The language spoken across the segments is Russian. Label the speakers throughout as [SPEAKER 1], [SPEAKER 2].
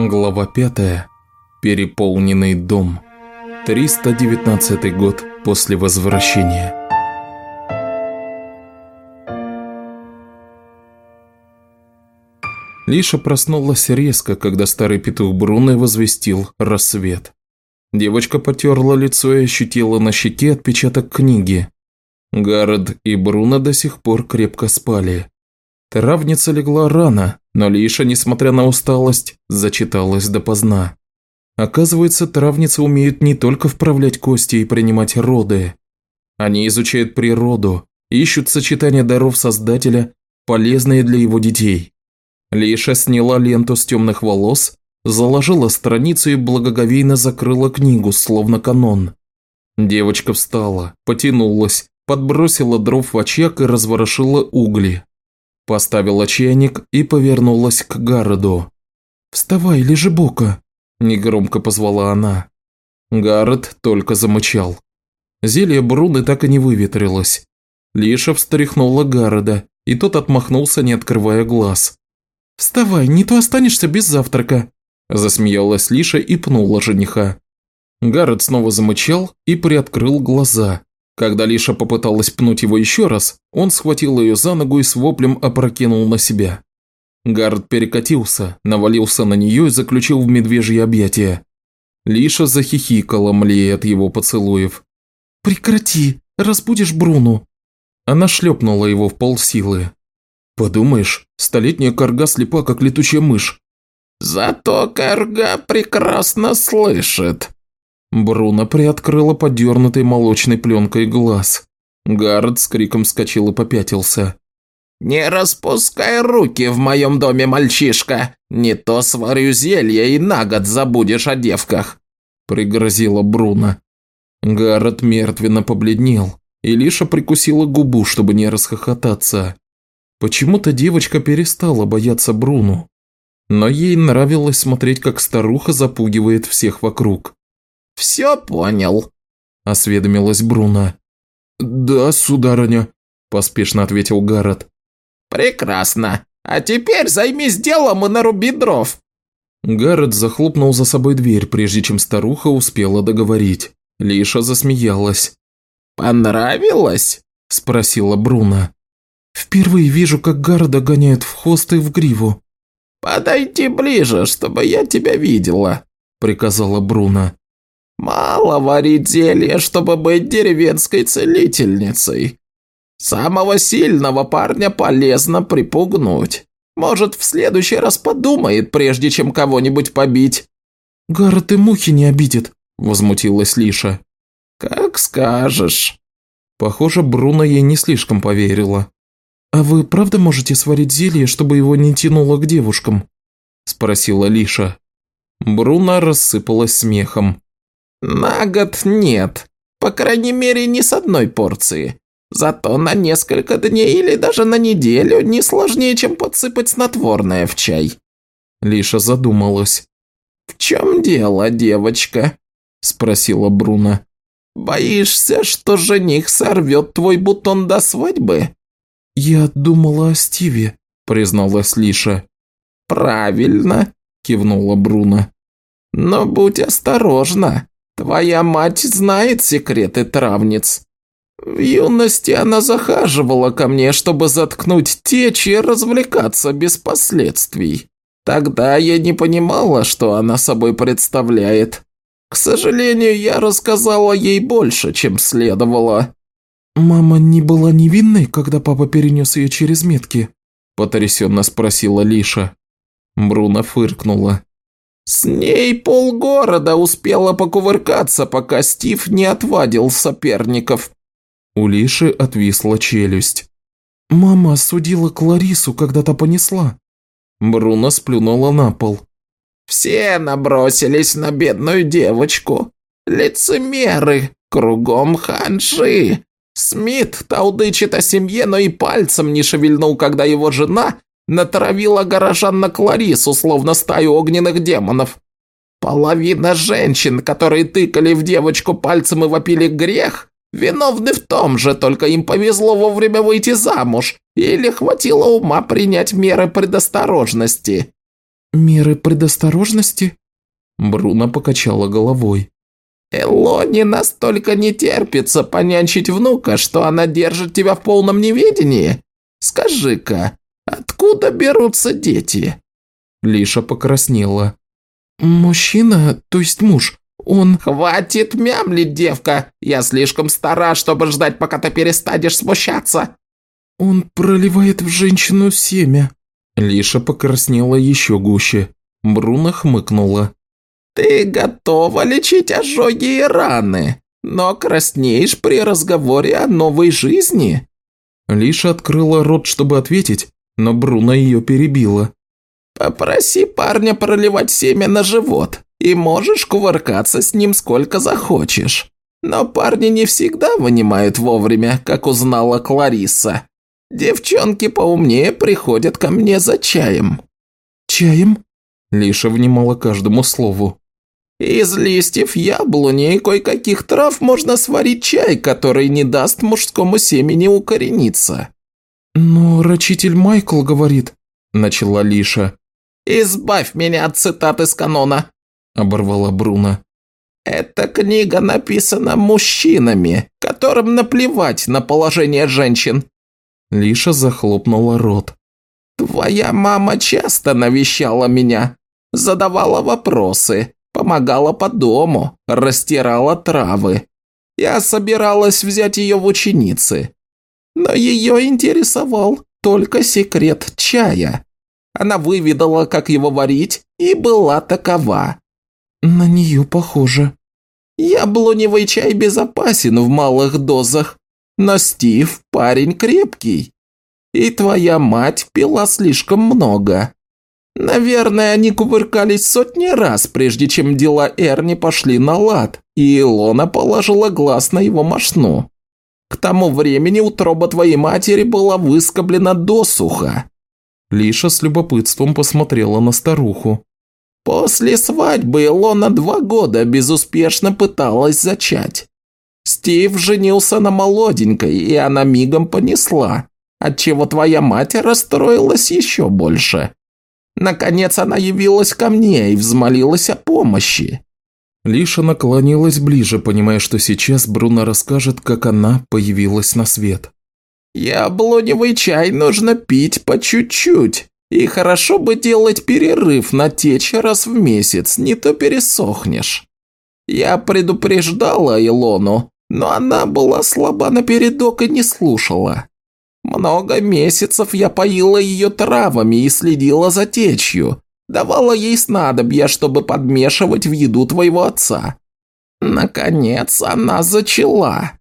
[SPEAKER 1] Глава 5. Переполненный дом. 319 год после возвращения. Лиша проснулась резко, когда старый петух Бруно возвестил рассвет. Девочка потерла лицо и ощутила на щеке отпечаток книги. Гаррет и Бруно до сих пор крепко спали. Травница легла рано, но Лиша, несмотря на усталость, зачиталась допоздна. Оказывается, травницы умеют не только вправлять кости и принимать роды. Они изучают природу, ищут сочетания даров Создателя, полезные для его детей. Лиша сняла ленту с темных волос, заложила страницу и благоговейно закрыла книгу, словно канон. Девочка встала, потянулась, подбросила дров в очаг и разворошила угли. Поставила чайник и повернулась к Гарреду. «Вставай, лежи бока!» – негромко позвала она. Гаррет только замычал. Зелье Бруны так и не выветрилось. Лиша встряхнула Гарреда, и тот отмахнулся, не открывая глаз. «Вставай, не то останешься без завтрака!» Засмеялась Лиша и пнула жениха. Гаррет снова замычал и приоткрыл глаза. Когда Лиша попыталась пнуть его еще раз, он схватил ее за ногу и с воплем опрокинул на себя. Гард перекатился, навалился на нее и заключил в медвежье объятия. Лиша захихикала, млея от его поцелуев. «Прекрати, разбудишь Бруну!» Она шлепнула его в полсилы. «Подумаешь, столетняя корга слепа, как летучая мышь».
[SPEAKER 2] «Зато корга прекрасно слышит»,
[SPEAKER 1] Бруно приоткрыла подернутый молочной пленкой глаз. Гаррет с криком вскочил и попятился.
[SPEAKER 2] «Не распускай руки в моем доме, мальчишка! Не то сварю зелье и на год забудешь о девках!»
[SPEAKER 1] Пригрозила Бруно. Гаррет мертвенно побледнел, и Лиша прикусила губу, чтобы не расхохотаться. Почему-то девочка перестала бояться Бруну, но ей нравилось смотреть, как старуха запугивает всех вокруг.
[SPEAKER 2] «Все понял», –
[SPEAKER 1] осведомилась Бруно. «Да, сударыня», – поспешно ответил Гаррет.
[SPEAKER 2] «Прекрасно. А теперь займись делом и наруби дров».
[SPEAKER 1] Гаррет захлопнул за собой дверь, прежде чем старуха успела договорить. Лиша засмеялась.
[SPEAKER 2] «Понравилось?»
[SPEAKER 1] – спросила Бруно. «Впервые вижу, как Гарда гоняет в хвост и в гриву».
[SPEAKER 2] «Подойди ближе, чтобы я тебя видела», – приказала Бруно. Мало варить зелье, чтобы быть деревенской целительницей. Самого сильного парня полезно припугнуть. Может, в следующий раз подумает, прежде чем кого-нибудь побить».
[SPEAKER 1] «Гаррет и мухи не обидит», – возмутилась Лиша.
[SPEAKER 2] «Как скажешь».
[SPEAKER 1] Похоже, Бруно ей не слишком поверила. «А вы правда можете сварить зелье, чтобы его не тянуло к девушкам?» – спросила Лиша. Бруно рассыпалась смехом.
[SPEAKER 2] «На год нет. По крайней мере, не с одной порции. Зато на несколько дней или даже на неделю не сложнее, чем подсыпать снотворное в чай».
[SPEAKER 1] Лиша задумалась.
[SPEAKER 2] «В чем дело, девочка?» – спросила Бруно. «Боишься, что жених сорвет твой бутон до свадьбы?»
[SPEAKER 1] «Я думала о Стиве», – призналась Лиша.
[SPEAKER 2] «Правильно», – кивнула Бруно. «Но будь осторожна. Твоя мать знает секреты травниц. В юности она захаживала ко мне, чтобы заткнуть течь и развлекаться без последствий. Тогда я не понимала, что она собой представляет. К сожалению, я рассказала ей больше, чем следовало.
[SPEAKER 1] «Мама не была невинной, когда папа перенес ее через метки?» – потрясенно спросила Лиша. Бруно фыркнула.
[SPEAKER 2] С ней полгорода успела покувыркаться, пока Стив не отвадил соперников.
[SPEAKER 1] У Лиши отвисла челюсть. «Мама осудила Кларису, когда то понесла». Бруно сплюнула на пол.
[SPEAKER 2] «Все набросились на бедную девочку. Лицемеры, кругом ханжи. Смит таудычит о семье, но и пальцем не шевельнул, когда его жена натравила горожан на Кларису, словно стаю огненных демонов. Половина женщин, которые тыкали в девочку пальцем и вопили грех, виновны в том же, только им повезло вовремя выйти замуж или хватило ума принять меры предосторожности.
[SPEAKER 1] Меры предосторожности? Бруно покачала головой.
[SPEAKER 2] Элоне настолько не терпится понянчить внука, что она держит тебя в полном неведении. Скажи-ка, откуда берутся дети?»
[SPEAKER 1] Лиша покраснела. «Мужчина, то есть муж, он...»
[SPEAKER 2] «Хватит мямлить, девка! Я слишком стара, чтобы ждать, пока ты перестанешь смущаться!»
[SPEAKER 1] «Он проливает в женщину семя». Лиша покраснела еще гуще. Бруно хмыкнула.
[SPEAKER 2] «Ты готова лечить ожоги и раны, но краснеешь при разговоре о новой жизни?»
[SPEAKER 1] Лиша открыла рот, чтобы ответить, но Бруно ее перебила.
[SPEAKER 2] «Попроси парня проливать семя на живот, и можешь кувыркаться с ним сколько захочешь. Но парни не всегда вынимают вовремя, как узнала Клариса. Девчонки поумнее приходят ко мне за чаем».
[SPEAKER 1] «Чаем?» Лиша внимала каждому слову.
[SPEAKER 2] Из листьев яблони и кое-каких трав можно сварить чай, который не даст мужскому семени укорениться».
[SPEAKER 1] «Но рачитель Майкл говорит», – начала Лиша.
[SPEAKER 2] «Избавь меня от цитат из канона», – оборвала Бруно. «Эта книга написана мужчинами, которым наплевать на положение женщин».
[SPEAKER 1] Лиша захлопнула рот.
[SPEAKER 2] «Твоя мама часто навещала меня, задавала вопросы, Помогала по дому, растирала травы. Я собиралась взять ее в ученицы. Но ее интересовал только секрет чая. Она выведала, как его варить, и была такова.
[SPEAKER 1] На нее похоже.
[SPEAKER 2] Яблоневый чай безопасен в малых дозах, но Стив парень крепкий. И твоя мать пила слишком много. Наверное, они кувыркались сотни раз, прежде чем дела Эрни пошли на лад, и Илона положила глаз на его мошну. К тому времени утроба твоей матери была выскоблена досуха.
[SPEAKER 1] Лиша с любопытством посмотрела на старуху.
[SPEAKER 2] После свадьбы Илона два года безуспешно пыталась зачать. Стив женился на молоденькой, и она мигом понесла, отчего твоя мать расстроилась еще больше. Наконец она явилась ко мне и взмолилась о помощи.
[SPEAKER 1] Лиша наклонилась ближе, понимая, что сейчас Бруно расскажет, как она появилась на свет.
[SPEAKER 2] «Яблоневый чай нужно пить по чуть-чуть, и хорошо бы делать перерыв на течь раз в месяц, не то пересохнешь. Я предупреждала Илону, но она была слаба напередок и не слушала. Много месяцев я поила ее травами и следила за течью. Давала ей снадобья, чтобы подмешивать в еду твоего отца. Наконец она зачала.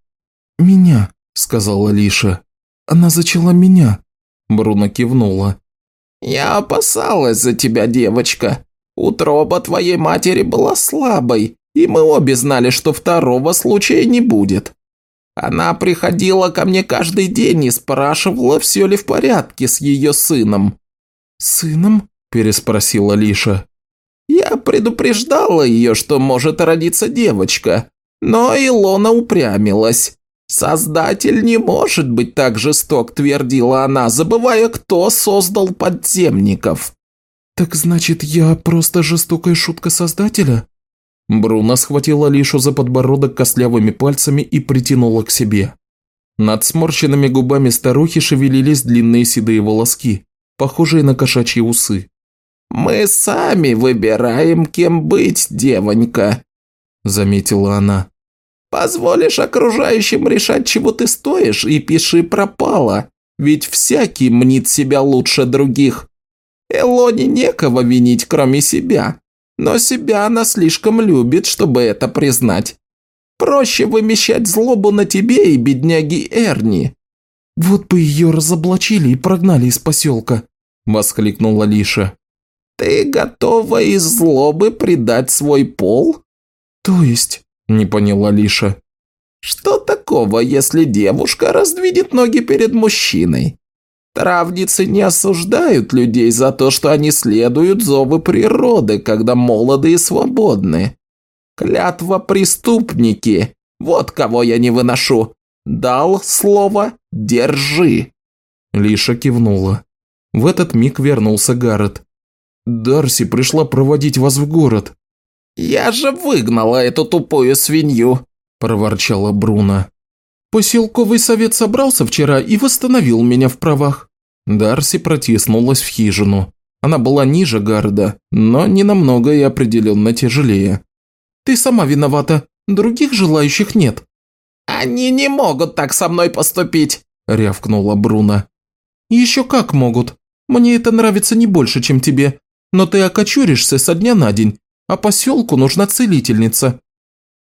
[SPEAKER 1] «Меня», — сказала Лиша. «Она зачала меня». Бруно кивнула.
[SPEAKER 2] «Я опасалась за тебя, девочка. Утроба твоей матери была слабой, и мы обе знали, что второго случая не будет. Она приходила ко мне каждый день и спрашивала, все ли в порядке с ее сыном».
[SPEAKER 1] «Сыном?» – переспросила Лиша.
[SPEAKER 2] «Я предупреждала ее, что может родиться девочка, но Илона упрямилась. «Создатель не может быть так жесток», – твердила она, забывая, кто создал подземников.
[SPEAKER 1] «Так значит, я просто жестокая шутка Создателя?» Бруно схватила Лишу за подбородок костлявыми пальцами и притянула к себе. Над сморщенными губами старухи шевелились длинные седые волоски, похожие на кошачьи усы.
[SPEAKER 2] «Мы сами выбираем, кем быть, девонька», – заметила она. «Позволишь окружающим решать, чего ты стоишь, и пиши пропало, ведь всякий мнит себя лучше других. Элоне некого винить, кроме себя. Но себя она слишком любит, чтобы это признать. Проще вымещать злобу на тебе и бедняги Эрни».
[SPEAKER 1] «Вот бы ее разоблачили и прогнали из поселка», – воскликнула Лиша.
[SPEAKER 2] «Ты готова из злобы предать свой пол?»
[SPEAKER 1] «То есть?» – не поняла Лиша.
[SPEAKER 2] «Что такого, если девушка раздвинет ноги перед мужчиной? Травницы не осуждают людей за то, что они следуют зову природы, когда молоды и свободны. Клятва преступники. Вот кого я не выношу. Дал слово «держи».
[SPEAKER 1] Лиша кивнула. В этот миг вернулся Гаррет. Дарси пришла проводить вас в город».
[SPEAKER 2] «Я же выгнала эту тупую свинью», – проворчала Бруно.
[SPEAKER 1] «Поселковый совет собрался вчера и восстановил меня в правах». Дарси протиснулась в хижину. Она была ниже Гарда, но не намного и определенно тяжелее. «Ты сама виновата. Других желающих нет».
[SPEAKER 2] «Они не могут так со мной поступить», – рявкнула Бруно.
[SPEAKER 1] «Еще как могут. Мне это нравится не больше, чем тебе. Но ты окочуришься со дня на день, а поселку нужна целительница».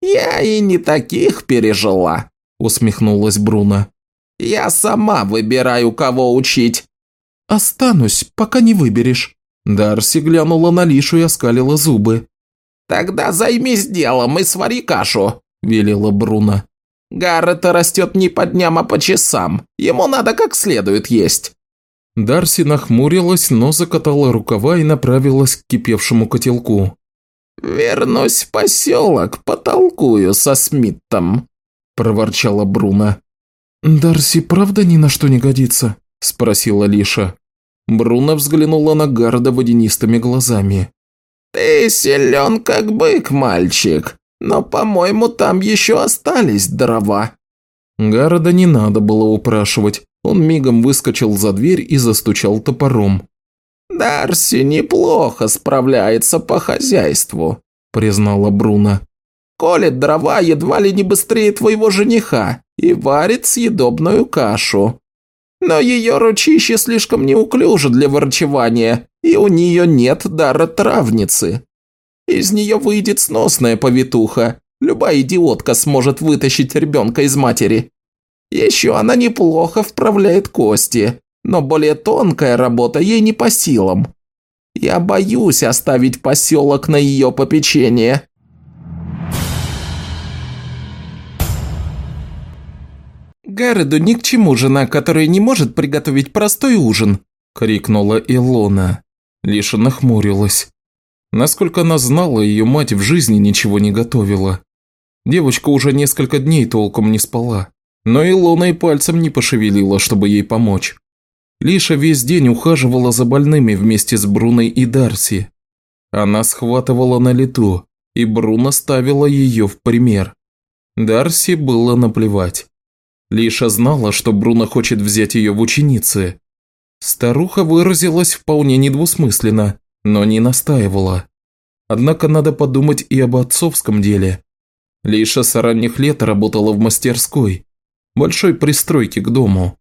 [SPEAKER 2] «Я и не таких пережила», – усмехнулась Бруно. «Я сама выбираю, кого учить».
[SPEAKER 1] «Останусь, пока не выберешь». Дарси глянула на Лишу и оскалила зубы.
[SPEAKER 2] «Тогда займись делом и свари кашу», – велела Бруно. «Гаррет растет не по дням, а по часам. Ему надо как следует есть».
[SPEAKER 1] Дарси нахмурилась, но закатала рукава и направилась к кипевшему котелку.
[SPEAKER 2] «Вернусь в поселок, потолкую со Смиттом», – проворчала Бруно.
[SPEAKER 1] «Дарси правда ни на что не годится?» – спросила Лиша. Бруно взглянула на Гарда водянистыми глазами.
[SPEAKER 2] «Ты силен как бык, мальчик, но, по-моему, там еще остались дрова».
[SPEAKER 1] Гарда не надо было упрашивать. Он мигом выскочил за дверь и застучал топором.
[SPEAKER 2] «Дарси неплохо справляется по хозяйству», – признала Бруно. «Колет дрова едва ли не быстрее твоего жениха и варит съедобную кашу. Но ее ручище слишком неуклюже для ворчевания, и у нее нет дара травницы. Из нее выйдет сносная повитуха, любая идиотка сможет вытащить ребенка из матери. Еще она неплохо вправляет кости, но более тонкая работа ей не по силам. Я боюсь оставить поселок на ее попечение.
[SPEAKER 1] «Гарреду ни к чему жена, которая не может приготовить простой ужин!» – крикнула Илона. Лиша нахмурилась. Насколько она знала, ее мать в жизни ничего не готовила. Девочка уже несколько дней толком не спала, но Илона и пальцем не пошевелила, чтобы ей помочь. Лиша весь день ухаживала за больными вместе с Бруной и Дарси. Она схватывала на лету, и Бруно ставила ее в пример. Дарси было наплевать. Лиша знала, что Бруно хочет взять ее в ученицы. Старуха выразилась вполне недвусмысленно, но не настаивала. Однако надо подумать и об отцовском деле. Лиша с ранних лет работала в мастерской, большой пристройке к дому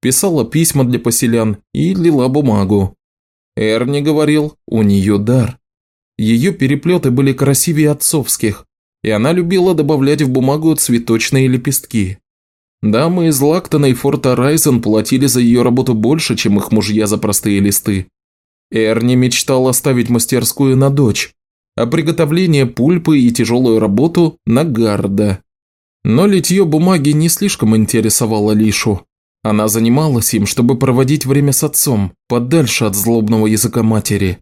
[SPEAKER 1] писала письма для поселян и лила бумагу. Эрни говорил, у нее дар. Ее переплеты были красивее отцовских, и она любила добавлять в бумагу цветочные лепестки. Дамы из Лактона и Форта Райзен платили за ее работу больше, чем их мужья за простые листы. Эрни мечтал оставить мастерскую на дочь, а приготовление пульпы и тяжелую работу на Гарда. Но литье бумаги не слишком интересовало Лишу. Она занималась им, чтобы проводить время с отцом, подальше от злобного языка матери.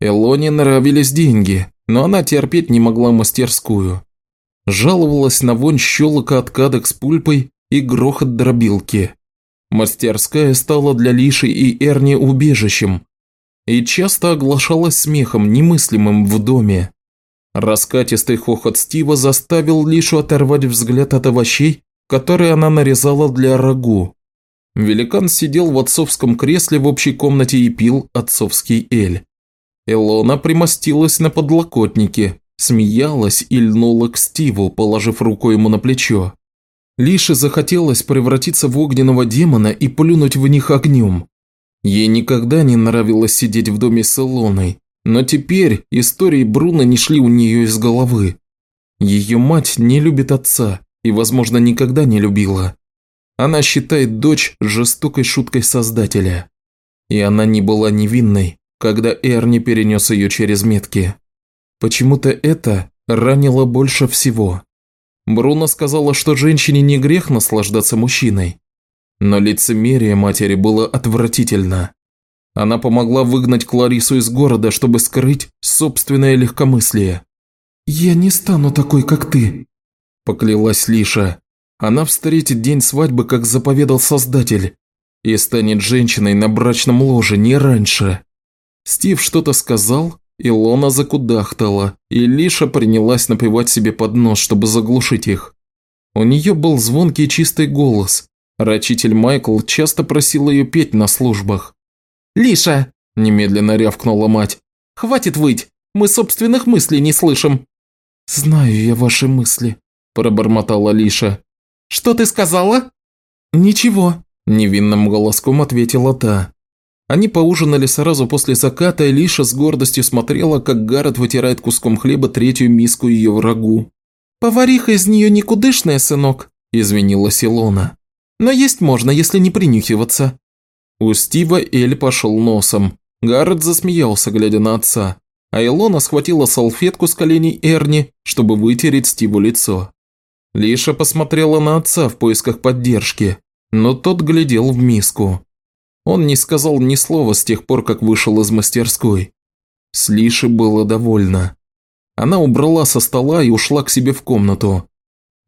[SPEAKER 1] Элоне нравились деньги, но она терпеть не могла мастерскую. Жаловалась на вонь щелока от кадок с пульпой и грохот дробилки. Мастерская стала для Лиши и Эрни убежищем и часто оглашалась смехом, немыслимым в доме. Раскатистый хохот Стива заставил Лишу оторвать взгляд от овощей, которые она нарезала для рагу. Великан сидел в отцовском кресле в общей комнате и пил отцовский эль. Элона примостилась на подлокотнике, смеялась и льнула к Стиву, положив руку ему на плечо. Лише захотелось превратиться в огненного демона и плюнуть в них огнем. Ей никогда не нравилось сидеть в доме с Элоной, но теперь истории Бруно не шли у нее из головы. Ее мать не любит отца и, возможно, никогда не любила. Она считает дочь жестокой шуткой создателя. И она не была невинной, когда Эрни перенес ее через метки. Почему-то это ранило больше всего. Бруно сказала, что женщине не грех наслаждаться мужчиной. Но лицемерие матери было отвратительно. Она помогла выгнать Кларису из города, чтобы скрыть собственное легкомыслие. «Я не стану такой, как ты», – поклялась Лиша. Она встретит день свадьбы, как заповедал Создатель, и станет женщиной на брачном ложе не раньше. Стив что-то сказал, Илона закудахтала, и Лиша принялась напевать себе под нос, чтобы заглушить их. У нее был звонкий чистый голос. Рачитель Майкл часто просил ее петь на службах.
[SPEAKER 2] «Лиша!»
[SPEAKER 1] – немедленно рявкнула мать.
[SPEAKER 2] «Хватит выть! Мы собственных мыслей не слышим!»
[SPEAKER 1] «Знаю я ваши мысли», – пробормотала Лиша.
[SPEAKER 2] «Что ты сказала?»
[SPEAKER 1] «Ничего», – невинным голоском ответила та. Они поужинали сразу после заката, и Лиша с гордостью смотрела, как Гаррет вытирает куском хлеба третью миску ее врагу.
[SPEAKER 2] «Повариха из нее никудышная, сынок», – извинилась Илона. «Но есть можно, если не принюхиваться».
[SPEAKER 1] У Стива Эль пошел носом. Гаррет засмеялся, глядя на отца, а Илона схватила салфетку с коленей Эрни, чтобы вытереть Стиву лицо. Лиша посмотрела на отца в поисках поддержки, но тот глядел в миску. Он не сказал ни слова с тех пор, как вышел из мастерской. С Лиши было довольно. Она убрала со стола и ушла к себе в комнату.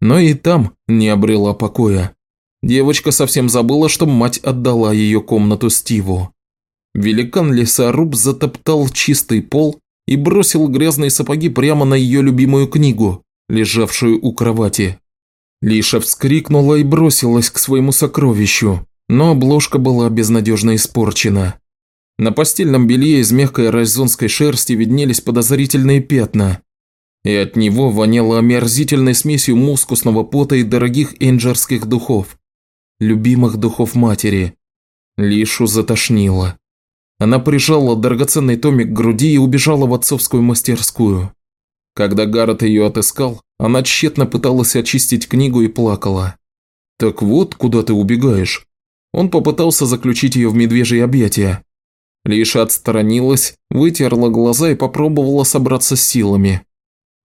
[SPEAKER 1] Но и там не обрела покоя. Девочка совсем забыла, что мать отдала ее комнату Стиву. Великан-лесоруб затоптал чистый пол и бросил грязные сапоги прямо на ее любимую книгу, лежавшую у кровати. Лиша вскрикнула и бросилась к своему сокровищу, но обложка была безнадежно испорчена. На постельном белье из мягкой аризонской шерсти виднелись подозрительные пятна, и от него воняло омерзительной смесью мускусного пота и дорогих энджерских духов, любимых духов матери. Лишу затошнило. Она прижала драгоценный томик к груди и убежала в отцовскую мастерскую. Когда Гаррет ее отыскал, она тщетно пыталась очистить книгу и плакала. «Так вот, куда ты убегаешь?» Он попытался заключить ее в медвежье объятия. Лиша отстранилась, вытерла глаза и попробовала собраться с силами.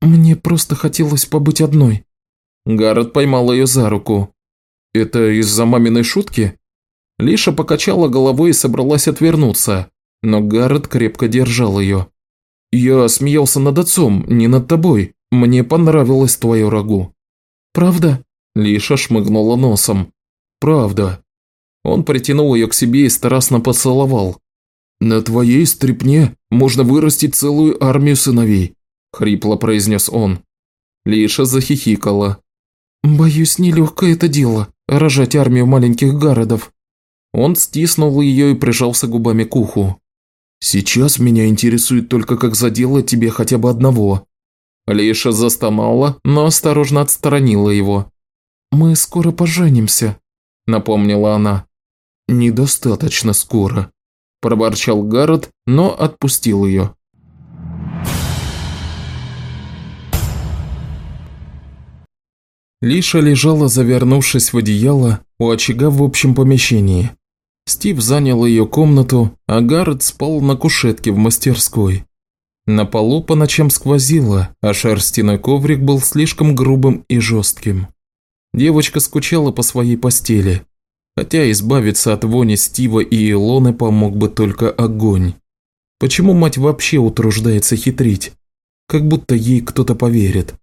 [SPEAKER 1] «Мне просто хотелось побыть одной». Гаррет поймал ее за руку. «Это из-за маминой шутки?» Лиша покачала головой и собралась отвернуться, но Гаррет крепко держал ее. «Я смеялся над отцом, не над тобой. Мне понравилось твое рагу». «Правда?» Лиша шмыгнула носом. «Правда». Он притянул ее к себе и страстно поцеловал. «На твоей стрипне можно вырастить целую армию сыновей», – хрипло произнес он. Лиша захихикала. «Боюсь, нелегкое это дело – рожать армию маленьких городов». Он стиснул ее и прижался губами к уху. «Сейчас меня интересует только, как заделать тебе хотя бы одного». Лиша застонала, но осторожно отстранила его. «Мы скоро поженимся», – напомнила она. «Недостаточно скоро», – проборчал Гаррет, но отпустил ее. Лиша лежала, завернувшись в одеяло, у очага в общем помещении. Стив занял ее комнату, а Гаррет спал на кушетке в мастерской. На полу по ночам сквозило, а шерстяной коврик был слишком грубым и жестким. Девочка скучала по своей постели, Хотя избавиться от вони Стива и Илоны помог бы только огонь. Почему мать вообще утруждается хитрить? Как будто ей кто-то поверит.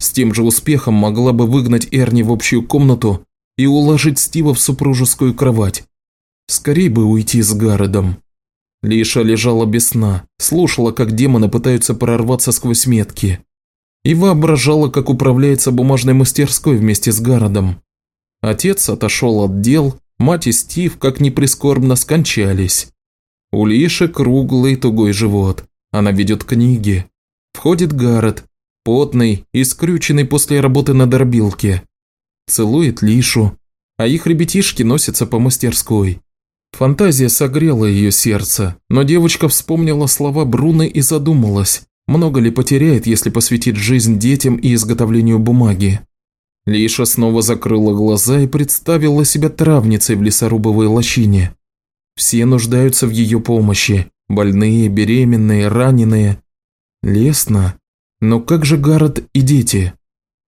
[SPEAKER 1] С тем же успехом могла бы выгнать Эрни в общую комнату и уложить Стива в супружескую кровать. Скорей бы уйти с Гарредом. Лиша лежала без сна, слушала, как демоны пытаются прорваться сквозь метки. И воображала, как управляется бумажной мастерской вместе с Гарредом. Отец отошел от дел, мать и Стив, как ни прискорбно, скончались. У Лиши круглый тугой живот. Она ведет книги. Входит Гаррет, потный и скрюченный после работы на дробилке. Целует Лишу, а их ребятишки носятся по мастерской. Фантазия согрела ее сердце, но девочка вспомнила слова Бруны и задумалась, много ли потеряет, если посвятит жизнь детям и изготовлению бумаги. Лиша снова закрыла глаза и представила себя травницей в лесорубовой лощине. Все нуждаются в ее помощи. Больные, беременные, раненые. Лесно. Но как же Гаррет и дети?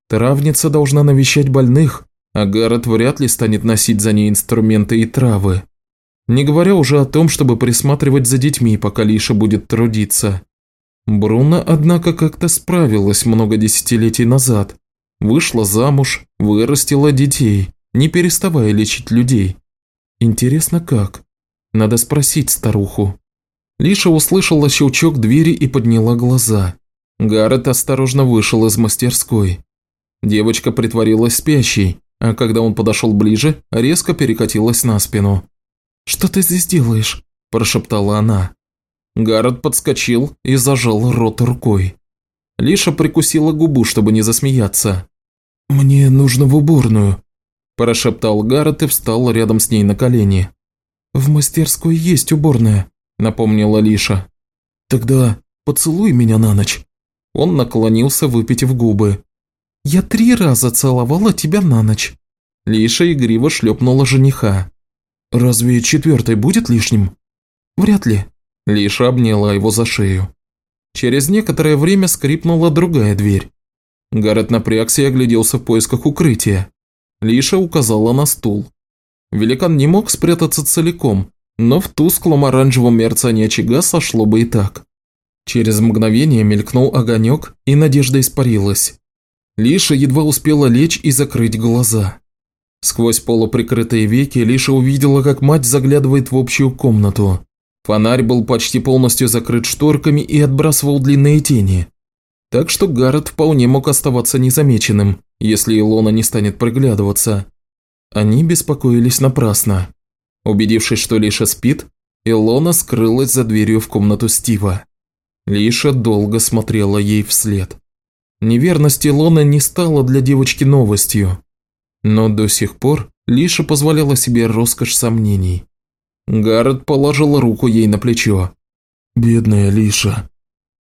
[SPEAKER 1] Травница должна навещать больных, а Гаррет вряд ли станет носить за ней инструменты и травы. Не говоря уже о том, чтобы присматривать за детьми, пока Лиша будет трудиться. Бруно, однако, как-то справилась много десятилетий назад. Вышла замуж, вырастила детей, не переставая лечить людей. Интересно как? Надо спросить старуху. Лиша услышала щелчок двери и подняла глаза. Гаррет осторожно вышел из мастерской. Девочка притворилась спящей, а когда он подошел ближе, резко перекатилась на спину. «Что ты здесь делаешь?» – прошептала она. Гаррет подскочил и зажал рот рукой. Лиша прикусила губу, чтобы не засмеяться. «Мне нужно в уборную», – прошептал Гаррет и встал рядом с ней на колени. «В мастерской есть уборная», – напомнила Лиша. «Тогда поцелуй меня на ночь». Он наклонился, выпитив губы. «Я три раза целовала тебя на ночь». Лиша игриво шлепнула жениха. «Разве четвертый будет лишним?» «Вряд ли». Лиша обняла его за шею. Через некоторое время скрипнула другая дверь. Гаррет напрягся и огляделся в поисках укрытия. Лиша указала на стул. Великан не мог спрятаться целиком, но в тусклом оранжевом мерцании очага сошло бы и так. Через мгновение мелькнул огонек, и надежда испарилась. Лиша едва успела лечь и закрыть глаза. Сквозь полуприкрытые веки Лиша увидела, как мать заглядывает в общую комнату. Фонарь был почти полностью закрыт шторками и отбрасывал длинные тени. Так что Гаррет вполне мог оставаться незамеченным, если Илона не станет приглядываться. Они беспокоились напрасно. Убедившись, что Лиша спит, Илона скрылась за дверью в комнату Стива. Лиша долго смотрела ей вслед. Неверность Илона не стала для девочки новостью. Но до сих пор Лиша позволяла себе роскошь сомнений. Гаррет положил руку ей на плечо. «Бедная Лиша».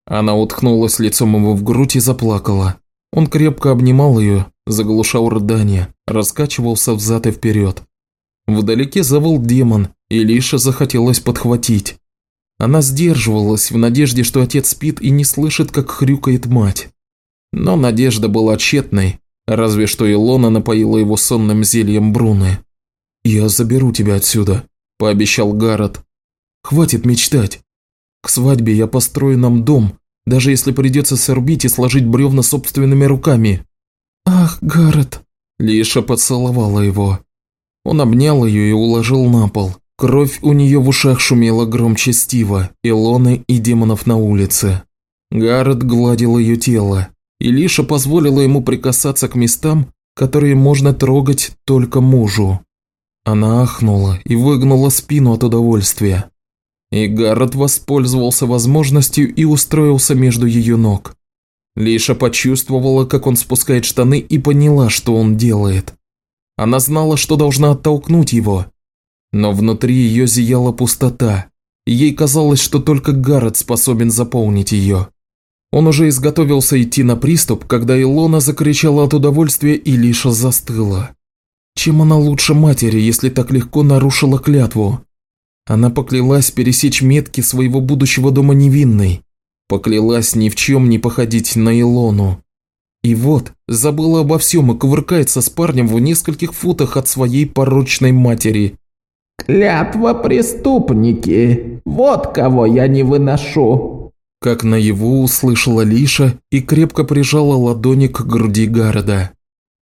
[SPEAKER 1] Она уткнулась лицом ему в грудь и заплакала. Он крепко обнимал ее, заглушал рыдание, раскачивался взад и вперед. Вдалеке завыл демон, и Лиша захотелось подхватить. Она сдерживалась в надежде, что отец спит и не слышит, как хрюкает мать. Но надежда была тщетной, разве что Илона напоила его сонным зельем Бруны. «Я заберу тебя отсюда», – пообещал Гаррет. «Хватит мечтать. К свадьбе я построю нам дом, даже если придется сорбить и сложить бревна собственными руками». «Ах, Гаррет!» – Лиша поцеловала его. Он обнял ее и уложил на пол. Кровь у нее в ушах шумела громче Стива, Илоны и демонов на улице. Гаррет гладил ее тело, и Лиша позволила ему прикасаться к местам, которые можно трогать только мужу. Она ахнула и выгнула спину от удовольствия. И Гаррет воспользовался возможностью и устроился между ее ног. Лиша почувствовала, как он спускает штаны и поняла, что он делает. Она знала, что должна оттолкнуть его. Но внутри ее зияла пустота, ей казалось, что только Гаррет способен заполнить ее. Он уже изготовился идти на приступ, когда Илона закричала от удовольствия и Лиша застыла. Чем она лучше матери, если так легко нарушила клятву? Она поклялась пересечь метки своего будущего дома невинной. Поклялась ни в чем не походить на Илону. И вот, забыла обо всем и кувыркается с парнем в нескольких футах от своей порочной матери.
[SPEAKER 2] «Клятва преступники! Вот кого я не выношу!»
[SPEAKER 1] Как наяву услышала Лиша и крепко прижала ладони к груди Гарода.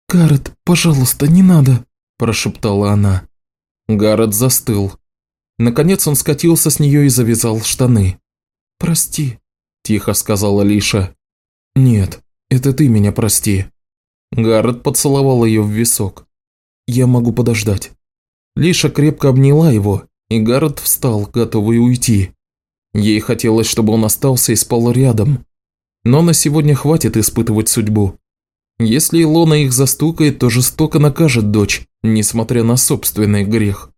[SPEAKER 1] «Гаррет, пожалуйста, не надо», – прошептала она. Гаррет застыл. Наконец он скатился с нее и завязал штаны. «Прости», – тихо сказала Лиша. «Нет, это ты меня прости». Гаррет поцеловал ее в висок. «Я могу подождать». Лиша крепко обняла его, и Гаррет встал, готовый уйти. Ей хотелось, чтобы он остался и спал рядом. Но на сегодня хватит испытывать судьбу. Если Илона их застукает, то жестоко накажет дочь, несмотря на собственный грех.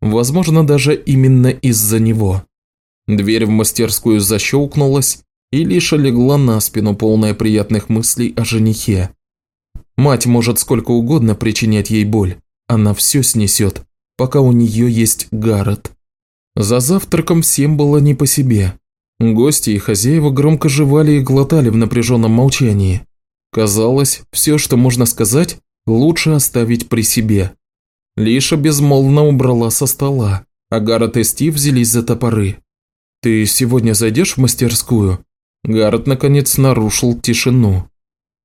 [SPEAKER 1] Возможно, даже именно из-за него. Дверь в мастерскую защелкнулась, и Лиша легла на спину, полная приятных мыслей о женихе. Мать может сколько угодно причинять ей боль, она все снесет, пока у нее есть Гаррет. За завтраком всем было не по себе. Гости и хозяева громко жевали и глотали в напряженном молчании. Казалось, все, что можно сказать, лучше оставить при себе. Лиша безмолвно убрала со стола, а Гаррет и Стив взялись за топоры. «Ты сегодня зайдешь в мастерскую?» Гаррет, наконец, нарушил тишину.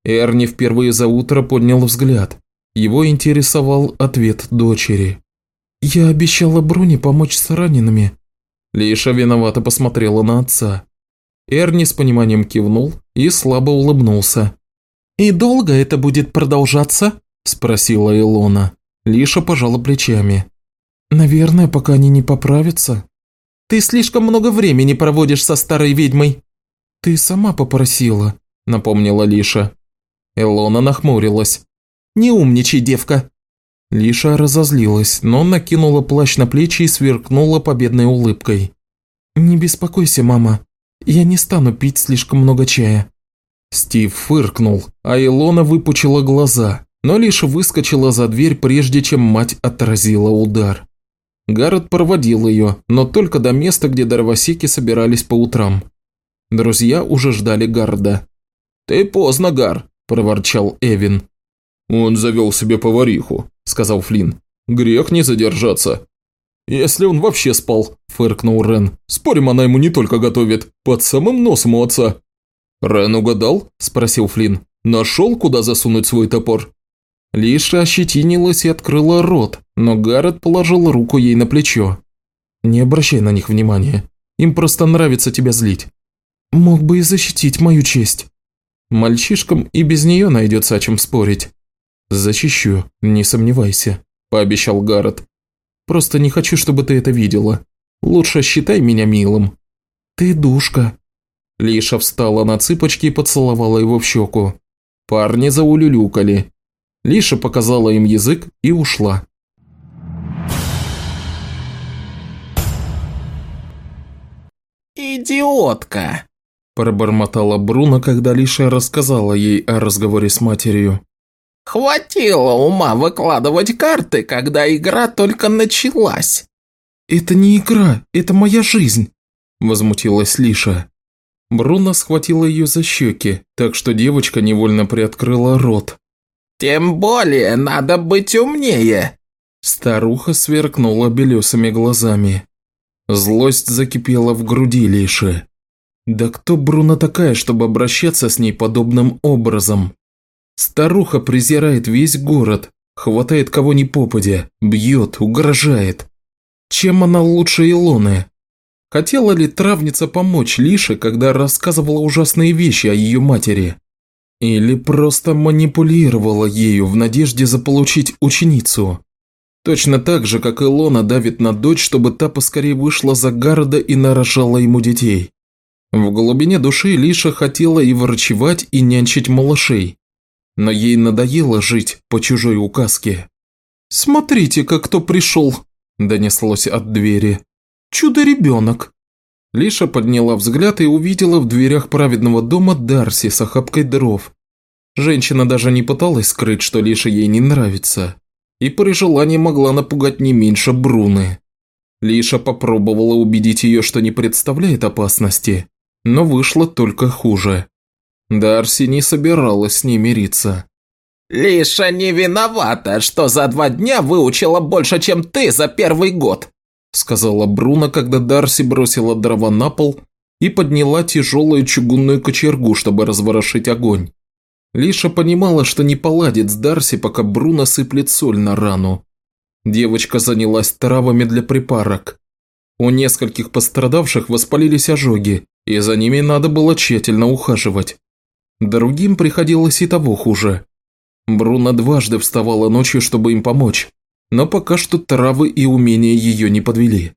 [SPEAKER 1] Эрни впервые за утро поднял взгляд. Его интересовал ответ дочери. «Я обещала Бруне помочь с ранеными». Лиша виновато посмотрела на отца. Эрни с пониманием кивнул и слабо улыбнулся. «И долго это будет продолжаться?» – спросила Илона. Лиша пожала плечами. «Наверное, пока они не поправятся». «Ты слишком много времени проводишь со старой ведьмой». «Ты сама попросила», – напомнила Лиша. Илона нахмурилась. «Не умничай, девка». Лиша разозлилась, но накинула плащ на плечи и сверкнула победной улыбкой. «Не беспокойся, мама. Я не стану пить слишком много чая». Стив фыркнул, а Илона выпучила глаза, но лишь выскочила за дверь, прежде чем мать отразила удар. Гаррет проводил ее, но только до места, где дровосеки собирались по утрам. Друзья уже ждали Гарда. «Ты поздно, Гар», – проворчал Эвин. «Он завел себе повариху», – сказал Флинн. «Грех не задержаться». «Если он вообще спал», – фыркнул Рен. «Спорим, она ему не только готовит, под самым носом у отца». «Рен угадал?» – спросил Флинн. «Нашел, куда засунуть свой топор?» Лиша ощетинилась и открыла рот, но Гаррет положил руку ей на плечо. «Не обращай на них внимания. Им просто нравится тебя злить. Мог бы и защитить мою честь. Мальчишкам и без нее найдется о чем спорить. Защищу, не сомневайся», – пообещал Гаррет. «Просто не хочу, чтобы ты это видела. Лучше считай меня милым». «Ты душка». Лиша встала на цыпочки и поцеловала его в щеку. Парни заулюлюкали. Лиша показала им язык и ушла.
[SPEAKER 2] «Идиотка!»
[SPEAKER 1] – пробормотала Бруно, когда Лиша рассказала ей о разговоре с матерью.
[SPEAKER 2] «Хватило ума выкладывать карты, когда игра только началась!»
[SPEAKER 1] «Это не игра, это моя жизнь!» – возмутилась Лиша. Бруно схватила ее за щеки, так что девочка невольно приоткрыла рот.
[SPEAKER 2] «Тем более надо быть умнее!»
[SPEAKER 1] Старуха сверкнула белесыми глазами. Злость закипела в груди Лиши. Да кто Бруно такая, чтобы обращаться с ней подобным образом? Старуха презирает весь город, хватает кого ни попадя, бьет, угрожает. Чем она лучше Илоны? Хотела ли травница помочь Лише, когда рассказывала ужасные вещи о ее матери? Или просто манипулировала ею в надежде заполучить ученицу. Точно так же, как Илона давит на дочь, чтобы та поскорее вышла за города и нарожала ему детей. В глубине души Лиша хотела и врачевать, и нянчить малышей. Но ей надоело жить по чужой указке. «Смотрите, как кто пришел!» – донеслось от двери. «Чудо-ребенок!» Лиша подняла взгляд и увидела в дверях праведного дома Дарси с охапкой дров. Женщина даже не пыталась скрыть, что Лиша ей не нравится, и при желании могла напугать не меньше Бруны. Лиша попробовала убедить ее, что не представляет опасности, но вышло только хуже. Дарси не собиралась с ней мириться.
[SPEAKER 2] «Лиша не виновата, что за два дня выучила больше, чем ты за первый год», сказала Бруно, когда Дарси бросила дрова на пол и подняла тяжелую чугунную кочергу, чтобы разворошить огонь. Лиша понимала, что не поладит с Дарси, пока Бруно сыплет соль на рану. Девочка занялась травами для припарок. У нескольких пострадавших воспалились ожоги, и за ними надо было тщательно ухаживать. Другим приходилось и того хуже. Бруно дважды вставала ночью, чтобы им помочь, но пока что травы и умения ее не подвели.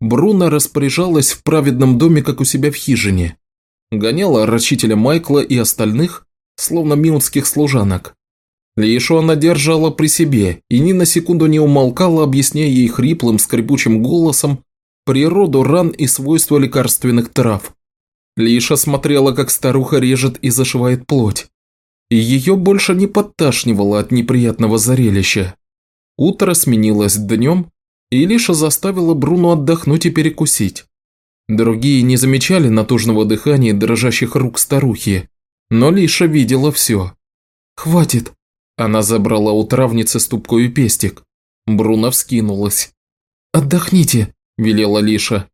[SPEAKER 2] Бруно распоряжалась в праведном доме, как у себя в хижине. Гоняла рачителя Майкла и остальных, словно милдских служанок. Лишу она держала при себе и ни на секунду не умолкала, объясняя ей хриплым, скрипучим голосом природу ран и свойства лекарственных трав. Лиша смотрела, как старуха режет и зашивает плоть. И ее больше не подташнивало от неприятного зрелища. Утро сменилось днем, и Лиша заставила Бруно отдохнуть и перекусить. Другие не замечали натужного дыхания и дрожащих рук старухи, но Лиша видела все. «Хватит!» Она забрала у травницы ступку и пестик. Бруно вскинулась. «Отдохните!» – велела Лиша.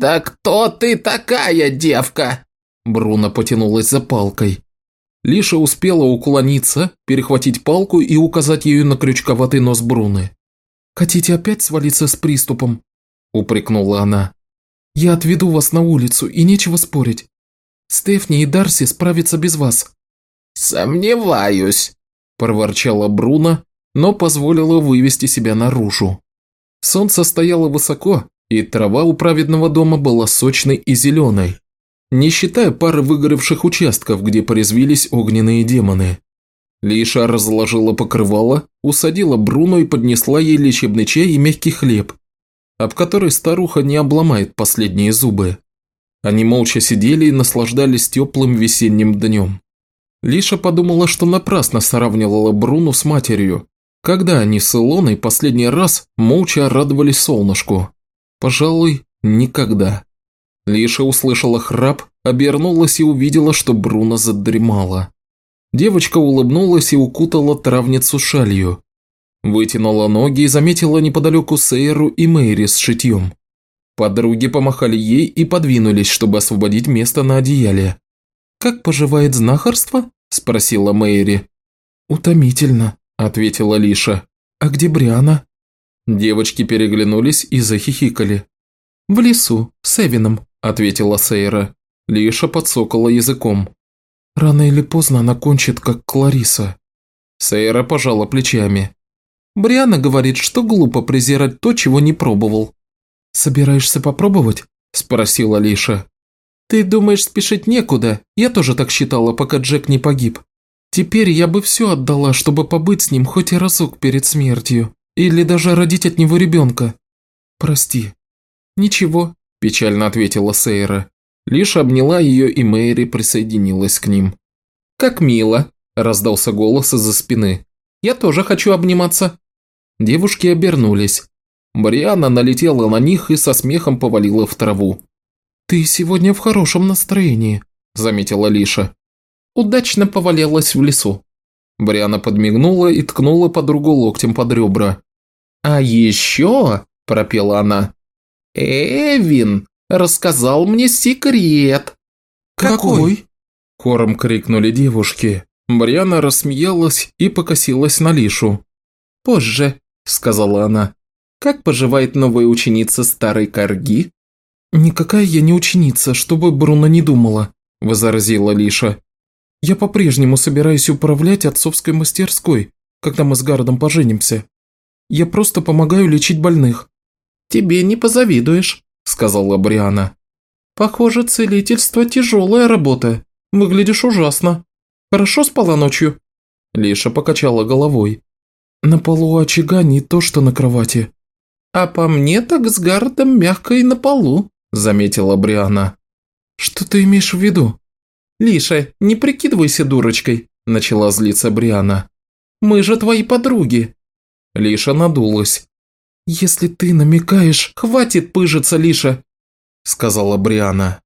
[SPEAKER 2] «Да кто ты такая, девка?»
[SPEAKER 1] Бруно потянулась за палкой. Лиша успела уклониться, перехватить палку и указать ею на крючковатый нос Бруны. «Хотите опять свалиться с приступом?» – упрекнула она. Я отведу вас на улицу, и нечего спорить. Стефни и Дарси справятся без вас».
[SPEAKER 2] «Сомневаюсь», – проворчала Бруно, но позволила вывести себя наружу. Солнце стояло высоко, и трава у праведного дома была сочной и зеленой, не считая пары выгоревших участков, где порезвились огненные демоны. Лиша разложила покрывало, усадила Бруно и поднесла ей лечебный чай и мягкий хлеб, об который старуха не обломает последние зубы. Они молча сидели и наслаждались теплым весенним днем. Лиша подумала, что напрасно сравнивала Бруну с матерью, когда они с Илоной последний раз молча радовались солнышку. Пожалуй, никогда. Лиша услышала храп, обернулась и увидела, что Бруно задремала. Девочка улыбнулась и укутала травницу шалью. Вытянула ноги и заметила неподалеку Сейру и Мэри с шитьем. Подруги помахали ей и подвинулись, чтобы освободить место на одеяле. «Как поживает знахарство?» – спросила Мэри. «Утомительно», – ответила Лиша. «А где Бриана?» Девочки переглянулись и захихикали. «В лесу, с Эвином», – ответила Сейра. Лиша подсокала языком. «Рано или поздно она кончит, как Клариса». Сейра пожала плечами. «Бриана говорит, что глупо презирать то, чего не пробовал». «Собираешься попробовать?» – спросила Лиша. «Ты думаешь, спешить некуда? Я тоже так считала, пока Джек не погиб. Теперь я бы все отдала, чтобы побыть с ним хоть и разок перед смертью. Или даже родить от него ребенка. Прости». «Ничего», – печально ответила Сейра. Лишь обняла ее, и Мэри присоединилась к ним. «Как мило!» – раздался голос из-за спины. «Я тоже хочу обниматься!» Девушки обернулись. Бриана налетела на них и со смехом повалила в траву. «Ты сегодня в хорошем настроении», – заметила Лиша. «Удачно повалилась в лесу». Бриана подмигнула и ткнула подругу локтем под ребра. «А еще», – пропела она, – «Эвин рассказал мне секрет».
[SPEAKER 1] «Какой?» – хором крикнули девушки. Бриана рассмеялась и покосилась на Лишу.
[SPEAKER 2] «Позже», – сказала она. «Как поживает новая ученица старой корги?»
[SPEAKER 1] «Никакая я не ученица, чтобы Бруно не думала», – возразила Лиша. «Я по-прежнему собираюсь управлять отцовской мастерской, когда мы с Гардом поженимся. Я просто помогаю лечить больных».
[SPEAKER 2] «Тебе не позавидуешь», – сказала Бриана. «Похоже, целительство – тяжелая работа. Выглядишь ужасно. Хорошо спала ночью?»
[SPEAKER 1] Лиша покачала головой. «На полу очага не то, что на кровати».
[SPEAKER 2] «А по мне так с Гардом мягко и на полу», – заметила Бриана.
[SPEAKER 1] «Что ты имеешь в виду?»
[SPEAKER 2] «Лиша, не прикидывайся дурочкой», – начала злиться Бриана. «Мы же твои подруги».
[SPEAKER 1] Лиша надулась.
[SPEAKER 2] «Если ты намекаешь, хватит пыжиться, Лиша», – сказала Бриана.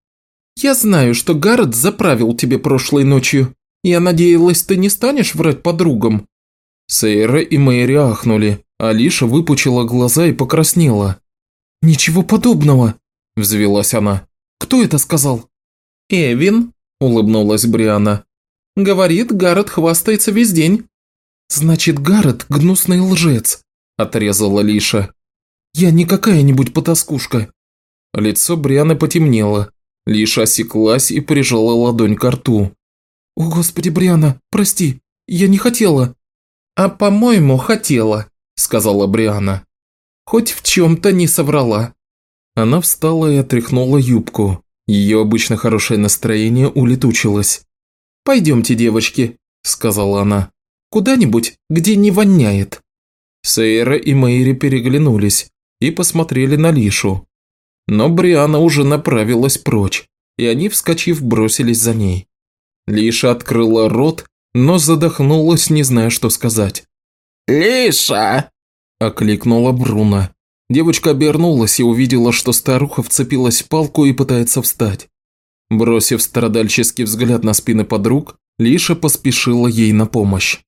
[SPEAKER 2] «Я знаю, что Гаррет заправил тебе прошлой ночью. Я надеялась, ты не станешь врать подругам».
[SPEAKER 1] Сейра и Мэри ахнули, а Лиша выпучила глаза и покраснела. «Ничего подобного», – взвелась она. «Кто это сказал?»
[SPEAKER 2] «Эвин», – улыбнулась Бриана. «Говорит, Гаррет хвастается весь день».
[SPEAKER 1] «Значит, Гаррет – гнусный лжец», – отрезала Лиша. «Я не какая-нибудь потаскушка». Лицо Брианы потемнело. Лиша осеклась и прижала ладонь к рту. «О, господи, Бриана, прости, я не хотела».
[SPEAKER 2] «А, по-моему, хотела», – сказала Бриана. «Хоть в чем-то не соврала».
[SPEAKER 1] Она встала и отряхнула юбку. Ее обычно хорошее настроение улетучилось.
[SPEAKER 2] «Пойдемте, девочки», – сказала она. «Куда-нибудь, где не воняет».
[SPEAKER 1] Сейра и Мэйри переглянулись и посмотрели на Лишу. Но Бриана уже направилась прочь, и они, вскочив, бросились за ней. Лиша открыла рот, но задохнулась, не зная, что сказать.
[SPEAKER 2] «Лиша!»
[SPEAKER 1] – окликнула Бруно. Девочка обернулась и увидела, что старуха вцепилась в палку и пытается встать. Бросив страдальческий взгляд на спины подруг, Лиша поспешила ей на помощь.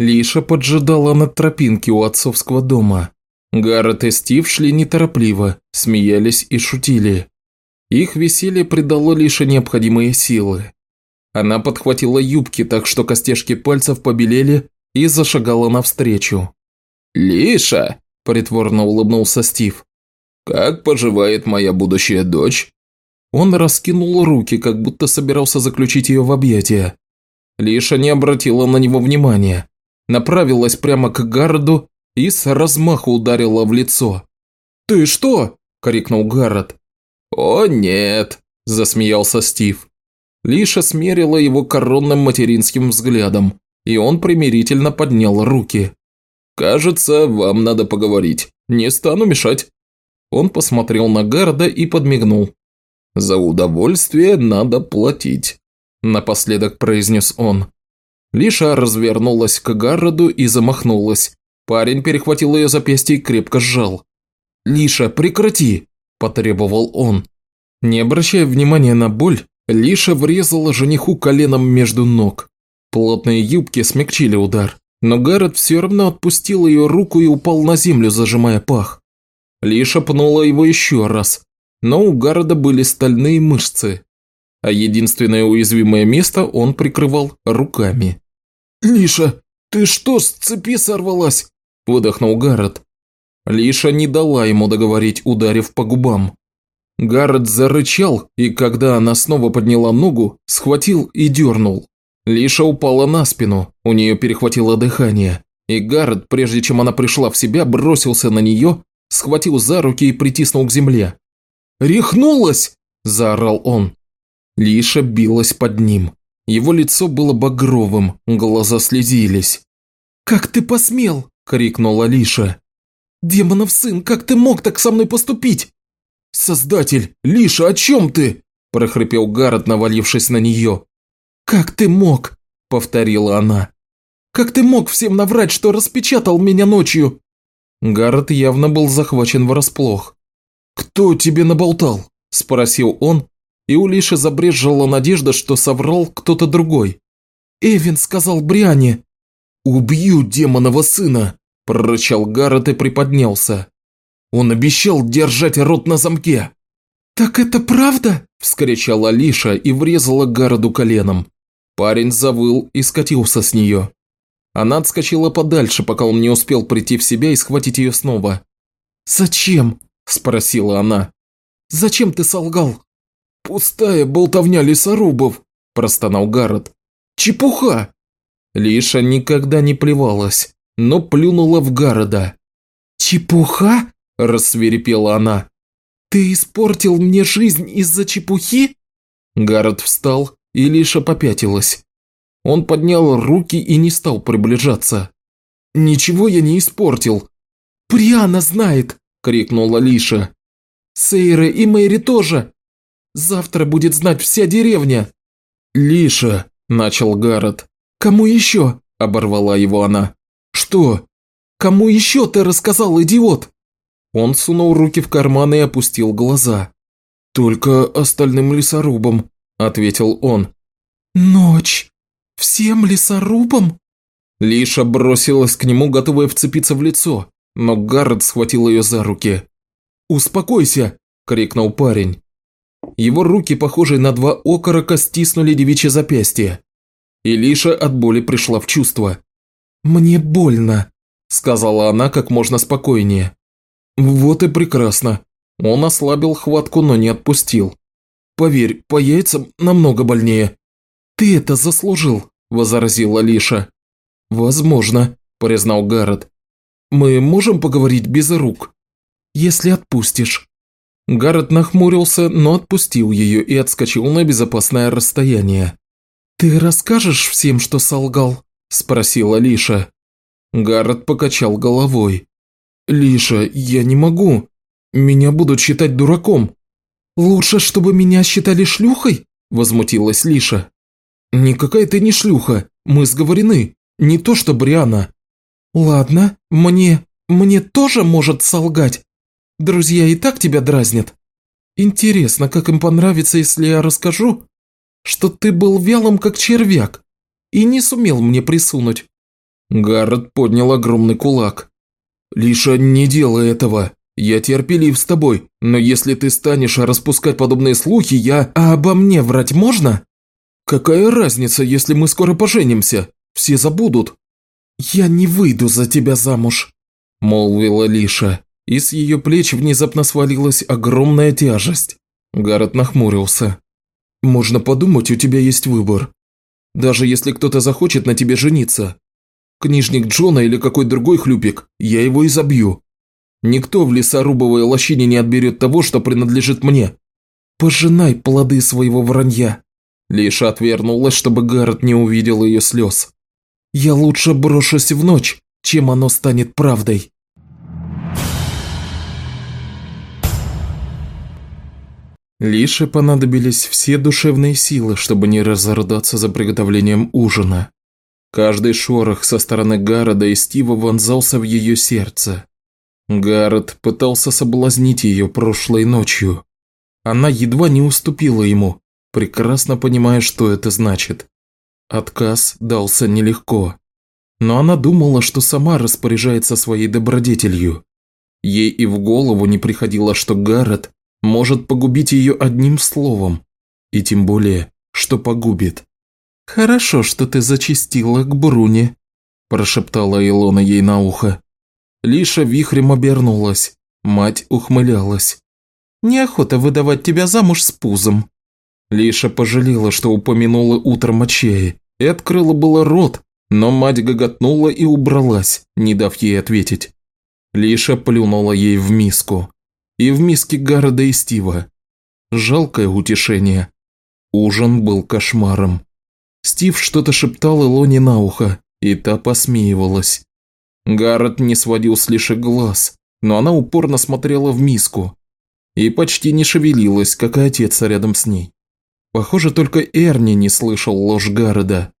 [SPEAKER 1] Лиша поджидала на тропинке у отцовского дома. Гаррет и Стив шли неторопливо, смеялись и шутили. Их веселье придало Лише необходимые силы. Она подхватила юбки так, что костяшки пальцев побелели и зашагала навстречу.
[SPEAKER 2] «Лиша!» – притворно улыбнулся Стив. «Как поживает моя будущая дочь?»
[SPEAKER 1] Он раскинул руки, как будто собирался заключить ее в объятия. Лиша не обратила на него внимания, направилась прямо к Гарду и с размаху ударила в лицо. «Ты что?» – крикнул Гаррет.
[SPEAKER 2] «О нет!» – засмеялся Стив.
[SPEAKER 1] Лиша смерила его коронным материнским взглядом, и он примирительно поднял руки.
[SPEAKER 2] «Кажется, вам надо поговорить. Не стану мешать».
[SPEAKER 1] Он посмотрел на Гарда и подмигнул.
[SPEAKER 2] «За удовольствие надо платить», – напоследок произнес он.
[SPEAKER 1] Лиша развернулась к Гарроду и замахнулась. Парень перехватил ее запястье и крепко сжал. «Лиша, прекрати!» – потребовал он. Не обращая внимания на боль, Лиша врезала жениху коленом между ног. Плотные юбки смягчили удар, но Гаррет все равно отпустил ее руку и упал на землю, зажимая пах. Лиша пнула его еще раз, но у Гаррета были стальные мышцы, а единственное уязвимое место он прикрывал руками. «Лиша, ты что, с цепи сорвалась?» – выдохнул Гаррет. Лиша не дала ему договорить, ударив по губам. Гаррет зарычал, и когда она снова подняла ногу, схватил и дернул. Лиша упала на спину, у нее перехватило дыхание, и Гаррет, прежде чем она пришла в себя, бросился на нее, схватил за руки и притиснул к земле. «Рехнулась!» – заорал он. Лиша билась под ним. Его лицо было багровым, глаза слезились. «Как ты посмел?» – крикнула Лиша. «Демонов сын, как ты мог так со мной поступить?» «Создатель, Лиша, о чем ты?» – прохрипел Гаррет, навалившись на нее. «Как ты мог?» – повторила она. «Как ты мог всем наврать, что распечатал меня ночью?» Гаррет явно был захвачен врасплох. «Кто тебе наболтал?» – спросил он, и у Лиши забрежжила надежда, что соврал кто-то другой. «Эвин сказал Бриане». «Убью демонового сына!» – прорычал Гаррет и приподнялся. Он обещал держать рот на замке. «Так это правда?» – вскричала Лиша и врезала Гароду коленом. Парень завыл и скатился с нее. Она отскочила подальше, пока он не успел прийти в себя и схватить ее снова. «Зачем?» – спросила она. «Зачем ты солгал?» «Пустая болтовня лесорубов», – простонал Гаррет. «Чепуха!» Лиша никогда не плевалась, но плюнула в Гарода. «Чепуха?» – рассверепела она. «Ты испортил мне жизнь из-за чепухи?» Гаррет встал, и Лиша попятилась. Он поднял руки и не стал приближаться. «Ничего я не испортил». «Приана знает!» – крикнула Лиша. «Сейры и Мэри тоже! Завтра будет знать вся деревня!» «Лиша!» – начал Гаррет. «Кому еще?» – оборвала его она. «Что?» «Кому еще ты рассказал, идиот?» Он сунул руки в карманы и опустил глаза. «Только остальным лесорубам», – ответил он. «Ночь! Всем лесорубам?» Лиша бросилась к нему, готовая вцепиться в лицо, но Гаррет схватил ее за руки. «Успокойся!» – крикнул парень. Его руки, похожие на два окорока, стиснули девичье запястье. И Лиша от боли пришла в чувство. «Мне больно», – сказала она как можно спокойнее. «Вот и прекрасно». Он ослабил хватку, но не отпустил. «Поверь, по яйцам намного больнее». «Ты это заслужил», – возразила Лиша. «Возможно», – признал Гаррет. «Мы можем поговорить без рук?» «Если отпустишь». Гаррет нахмурился, но отпустил ее и отскочил на безопасное расстояние. «Ты расскажешь всем, что солгал?» – спросила Лиша. Гаррет покачал головой. «Лиша, я не могу. Меня будут считать дураком». «Лучше, чтобы меня считали шлюхой?» – возмутилась Лиша. «Никакая ты не шлюха. Мы сговорены. Не то что Бриана». «Ладно, мне... мне тоже может солгать. Друзья и так тебя дразнят. Интересно, как им понравится, если я расскажу, что ты был вялым, как червяк, и не сумел мне присунуть». Гаррет поднял огромный кулак. «Лиша, не делай этого. Я терпелив с тобой, но если ты станешь распускать подобные слухи, я... А обо мне врать можно? Какая разница, если мы скоро поженимся? Все забудут». «Я не выйду за тебя замуж». – молвила Лиша, и с ее плеч внезапно свалилась огромная тяжесть. Гаррет нахмурился. «Можно подумать, у тебя есть выбор. Даже если кто-то захочет на тебе жениться. Книжник Джона или какой другой хлюпик, я его изобью. Никто в лесорубовой лощине не отберет того, что принадлежит мне. Пожинай плоды своего вранья». Лиша отвернулась, чтобы Гаррет не увидел ее слез. «Я лучше брошусь в ночь, чем оно станет правдой». Лише понадобились все душевные силы, чтобы не разордаться за приготовлением ужина. Каждый шорох со стороны Гарода и Стива вонзался в ее сердце. Гаррет пытался соблазнить ее прошлой ночью. Она едва не уступила ему, прекрасно понимая, что это значит. Отказ дался нелегко. Но она думала, что сама распоряжается своей добродетелью. Ей и в голову не приходило, что Гаррет может погубить ее одним словом, и тем более, что погубит. «Хорошо, что ты зачистила к Бруне», – прошептала Илона ей на ухо. Лиша вихрем обернулась, мать ухмылялась. «Неохота выдавать тебя замуж с пузом». Лиша пожалела, что упомянула утром о и открыла было рот, но мать гоготнула и убралась, не дав ей ответить. Лиша плюнула ей в миску и в миске Гарода и Стива. Жалкое утешение. Ужин был кошмаром. Стив что-то шептал Илоне на ухо, и та посмеивалась. Гаррет не сводил с Лиши глаз, но она упорно смотрела в миску и почти не шевелилась, как и отец рядом с ней. Похоже, только Эрни не слышал ложь Гарреда.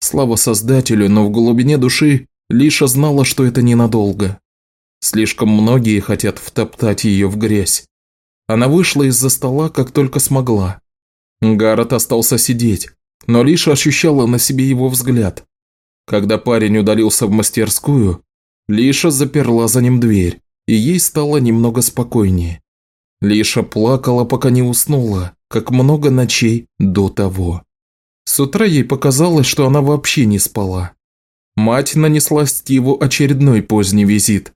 [SPEAKER 1] Слава Создателю, но в глубине души Лиша знала, что это ненадолго. Слишком многие хотят втоптать ее в грязь. Она вышла из-за стола, как только смогла. Гаррет остался сидеть, но лишь ощущала на себе его взгляд. Когда парень удалился в мастерскую, Лиша заперла за ним дверь, и ей стало немного спокойнее. Лиша плакала, пока не уснула, как много ночей до того. С утра ей показалось, что она вообще не спала. Мать нанесла Стиву очередной поздний визит,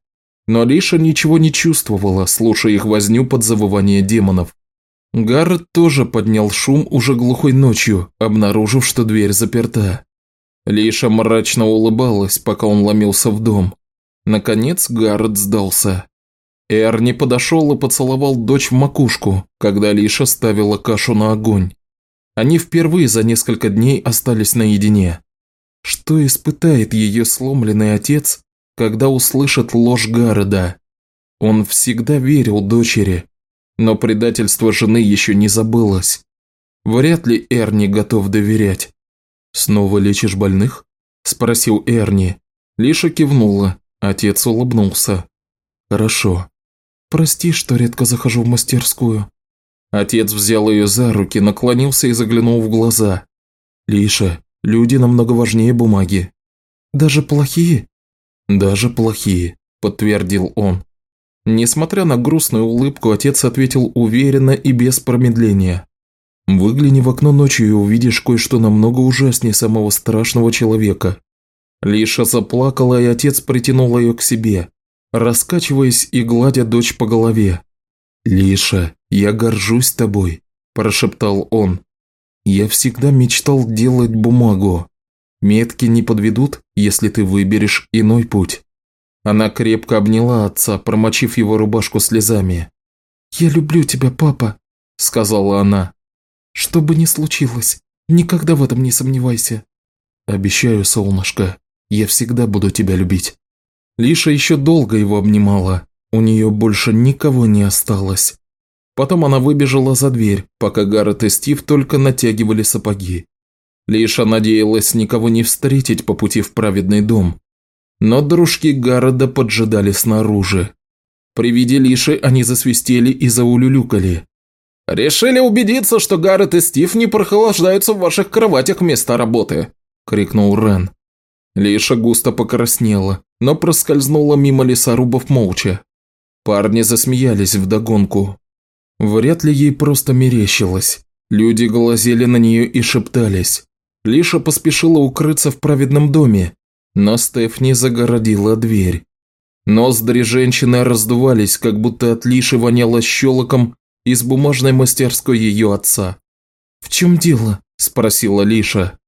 [SPEAKER 1] но Лиша ничего не чувствовала, слушая их возню под завывание демонов. Гаррет тоже поднял шум уже глухой ночью, обнаружив, что дверь заперта. Лиша мрачно улыбалась, пока он ломился в дом. Наконец Гаррет сдался. Эрни подошел и поцеловал дочь в макушку, когда Лиша ставила кашу на огонь. Они впервые за несколько дней остались наедине. Что испытает ее сломленный отец, когда услышит ложь Гарреда. Он всегда верил дочери, но предательство жены еще не забылось. Вряд ли Эрни готов доверять. «Снова лечишь больных?» – спросил Эрни. Лиша кивнула, отец улыбнулся. «Хорошо. Прости, что редко захожу в мастерскую». Отец взял ее за руки, наклонился и заглянул в глаза. «Лиша, люди намного важнее бумаги». «Даже плохие?» «Даже плохие», – подтвердил он. Несмотря на грустную улыбку, отец ответил уверенно и без промедления. «Выгляни в окно ночью и увидишь кое-что намного ужаснее самого страшного человека». Лиша заплакала, и отец притянул ее к себе, раскачиваясь и гладя дочь по голове. «Лиша, я горжусь тобой», – прошептал он. «Я всегда мечтал делать бумагу. Метки не подведут, если ты выберешь иной путь». Она крепко обняла отца, промочив его рубашку слезами. «Я люблю тебя, папа», – сказала она. «Что бы ни случилось, никогда в этом не сомневайся». «Обещаю, солнышко, я всегда буду тебя любить». Лиша еще долго его обнимала, у нее больше никого не осталось. Потом она выбежала за дверь, пока Гаррет и Стив только натягивали сапоги. Лиша надеялась никого не встретить по пути в праведный дом. Но дружки Гарода поджидали снаружи. При виде Лиши они засвистели и заулюлюкали. «Решили убедиться, что Гаррет и Стив не прохлаждаются в ваших кроватях вместо работы!» – крикнул Рен. Лиша густо покраснела, но проскользнула мимо лесорубов молча. Парни засмеялись вдогонку. Вряд ли ей просто мерещилось. Люди глазели на нее и шептались. Лиша поспешила укрыться в праведном доме, но Стефни загородила дверь. Ноздри женщины раздувались, как будто от Лиши воняло щелоком из бумажной мастерской ее отца. «В чем дело?» – спросила Лиша.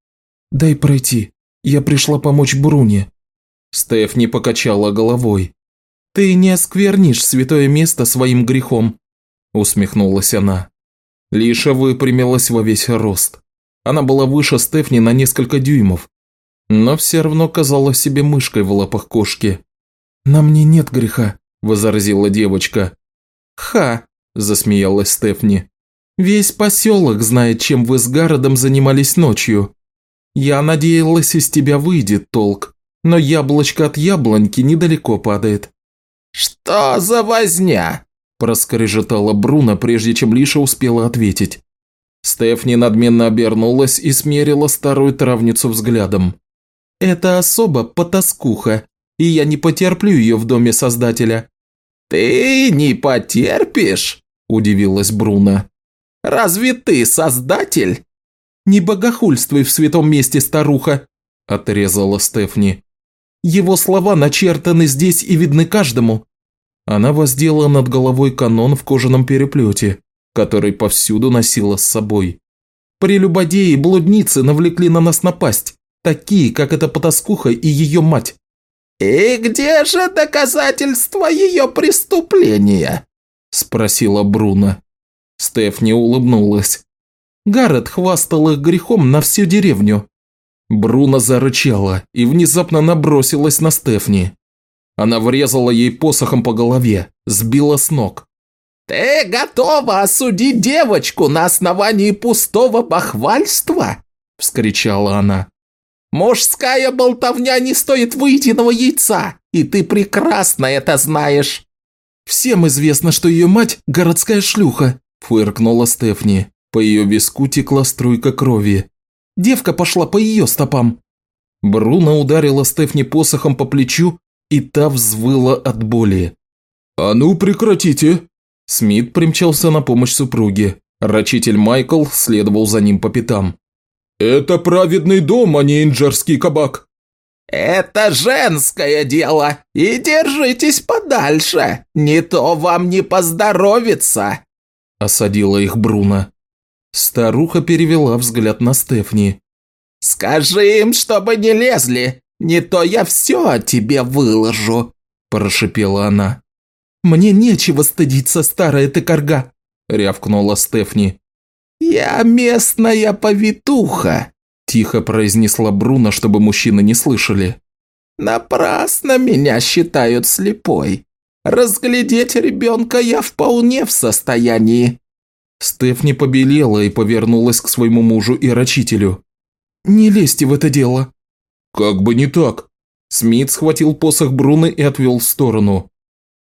[SPEAKER 1] «Дай пройти. Я пришла помочь Бруне». Стефни покачала головой. «Ты не осквернишь святое место своим грехом», – усмехнулась она. Лиша выпрямилась во весь рост. Она была выше Стефни на несколько дюймов, но все равно казалась себе мышкой в лапах кошки. «На мне нет греха», – возразила девочка. «Ха!» – засмеялась Стефни. «Весь поселок знает, чем вы с Гародом занимались ночью. Я надеялась, из тебя выйдет толк, но яблочко от яблоньки недалеко падает».
[SPEAKER 2] «Что за возня?»
[SPEAKER 1] – проскрежетала Бруно, прежде чем Лиша успела ответить. Стефни надменно обернулась и смерила старую травницу взглядом. «Это особо потаскуха, и я не потерплю ее в доме Создателя».
[SPEAKER 2] «Ты не потерпишь?» – удивилась Бруно. «Разве ты Создатель?»
[SPEAKER 1] «Не богохульствуй в святом месте, старуха!» – отрезала Стефни. «Его слова начертаны здесь и видны каждому». Она воздела над головой канон в кожаном переплете, который повсюду носила с собой. Прелюбодеи и блудницы навлекли на нас напасть, такие, как эта потаскуха и ее мать.
[SPEAKER 2] «И где же доказательства ее преступления?» – спросила Бруно.
[SPEAKER 1] Стефни улыбнулась. Гаррет хвастал их грехом на всю деревню. Бруно зарычала и внезапно набросилась на Стефни. Она врезала ей посохом по голове, сбила с ног.
[SPEAKER 2] «Ты готова осудить девочку на основании пустого бахвальства?» – вскричала она. «Мужская болтовня не стоит выеденного яйца, и ты прекрасно это знаешь».
[SPEAKER 1] «Всем известно, что ее мать – городская шлюха», – фыркнула Стефни. По ее виску текла струйка крови. Девка пошла по ее стопам. Бруно ударила Стефни посохом по плечу, и та взвыла от боли. «А ну прекратите!» Смит примчался на помощь супруге. Рачитель Майкл следовал за ним по пятам. «Это праведный дом, а не инджерский кабак!»
[SPEAKER 2] «Это женское дело, и держитесь подальше, не то вам не поздоровится!»
[SPEAKER 1] Осадила их Бруно. Старуха перевела взгляд на Стефни.
[SPEAKER 2] «Скажи им, чтобы не лезли, не то я все о тебе выложу», – прошипела она.
[SPEAKER 1] «Мне нечего стыдиться, старая ты корга», – рявкнула Стефни.
[SPEAKER 2] «Я местная повитуха», – тихо произнесла Бруно, чтобы мужчины не слышали. «Напрасно меня считают слепой. Разглядеть ребенка я вполне в состоянии».
[SPEAKER 1] Стефни побелела и повернулась к своему мужу и рачителю. «Не лезьте в это дело». «Как бы не так». Смит схватил посох Бруны и отвел в сторону.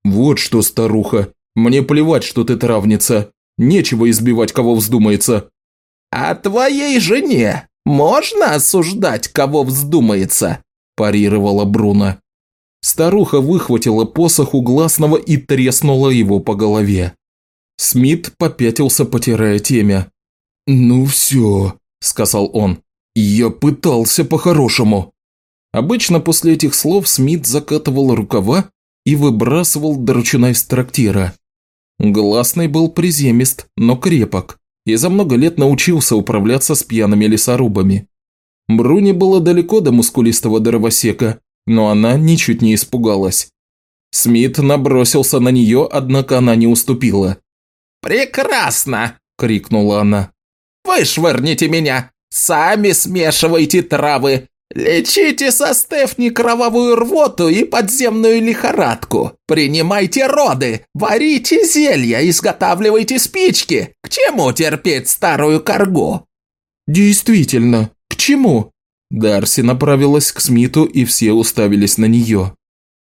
[SPEAKER 1] «Вот что, старуха, мне плевать, что ты травница. Нечего избивать, кого вздумается».
[SPEAKER 2] «А твоей жене можно осуждать, кого вздумается?» – парировала Бруно.
[SPEAKER 1] Старуха выхватила посох у гласного и треснула его по голове. Смит попятился, потирая темя. «Ну все», – сказал он. «Я пытался по-хорошему». Обычно после этих слов Смит закатывал рукава и выбрасывал Драчуна из трактира. Гласный был приземист, но крепок, и за много лет научился управляться с пьяными лесорубами. Бруни было далеко до мускулистого дровосека, но она ничуть не испугалась. Смит набросился на нее, однако она не уступила.
[SPEAKER 2] «Прекрасно!» – крикнула она. «Вышвырните меня! Сами смешивайте травы! «Лечите со Стефни кровавую рвоту и подземную лихорадку. Принимайте роды, варите зелья, изготавливайте спички. К чему терпеть старую коргу?»
[SPEAKER 1] «Действительно, к чему?» Дарси направилась к Смиту, и все уставились на нее.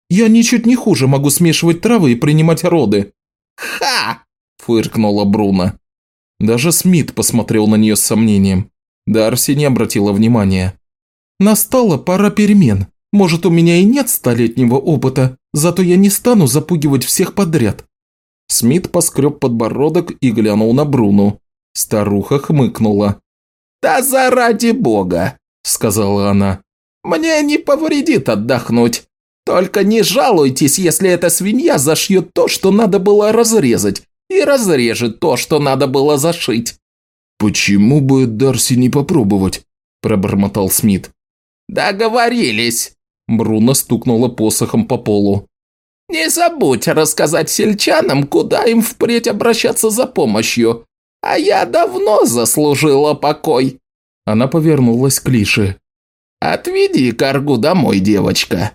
[SPEAKER 1] «Я ничуть не хуже могу смешивать травы и принимать роды».
[SPEAKER 2] «Ха!»
[SPEAKER 1] – фыркнула Бруно. Даже Смит посмотрел на нее с сомнением. Дарси не обратила внимания. Настала пора перемен. Может, у меня и нет столетнего опыта, зато я не стану запугивать всех подряд». Смит поскреб подбородок и глянул на Бруну. Старуха хмыкнула.
[SPEAKER 2] «Да заради бога!» – сказала она. «Мне не повредит отдохнуть. Только не жалуйтесь, если эта свинья зашьет то, что надо было разрезать, и разрежет то, что надо было зашить».
[SPEAKER 1] «Почему бы Дарси не попробовать?» – пробормотал Смит.
[SPEAKER 2] «Договорились!»
[SPEAKER 1] – Бруно стукнула посохом по полу.
[SPEAKER 2] «Не забудь рассказать сельчанам, куда им впредь обращаться за помощью. А я давно заслужила покой».
[SPEAKER 1] Она повернулась к Лише.
[SPEAKER 2] «Отведи коргу домой, девочка».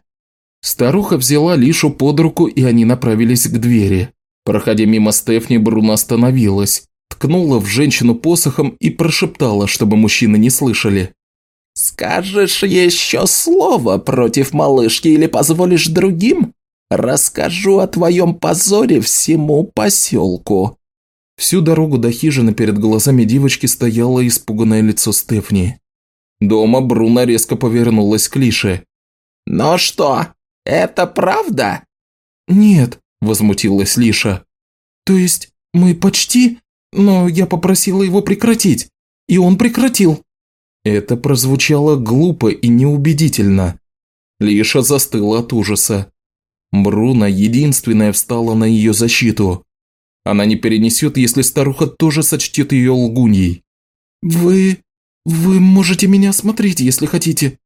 [SPEAKER 1] Старуха взяла Лишу под руку, и они направились к двери. Проходя мимо Стефни, Бруно остановилась ткнула в женщину посохом и прошептала, чтобы мужчины не слышали.
[SPEAKER 2] «Скажешь еще слово против малышки или позволишь другим? Расскажу о твоем позоре всему поселку».
[SPEAKER 1] Всю дорогу до хижины перед глазами девочки стояло испуганное лицо Стефни. Дома Бруно резко повернулась к Лише.
[SPEAKER 2] «Ну что, это правда?»
[SPEAKER 1] «Нет», – возмутилась Лиша. «То есть мы почти...» но я попросила его прекратить, и он прекратил». Это прозвучало глупо и неубедительно. Лиша застыла от ужаса. Бруно единственная встала на ее защиту. Она не перенесет, если старуха тоже сочтет ее лгуньей. «Вы... вы можете меня осмотреть, если хотите».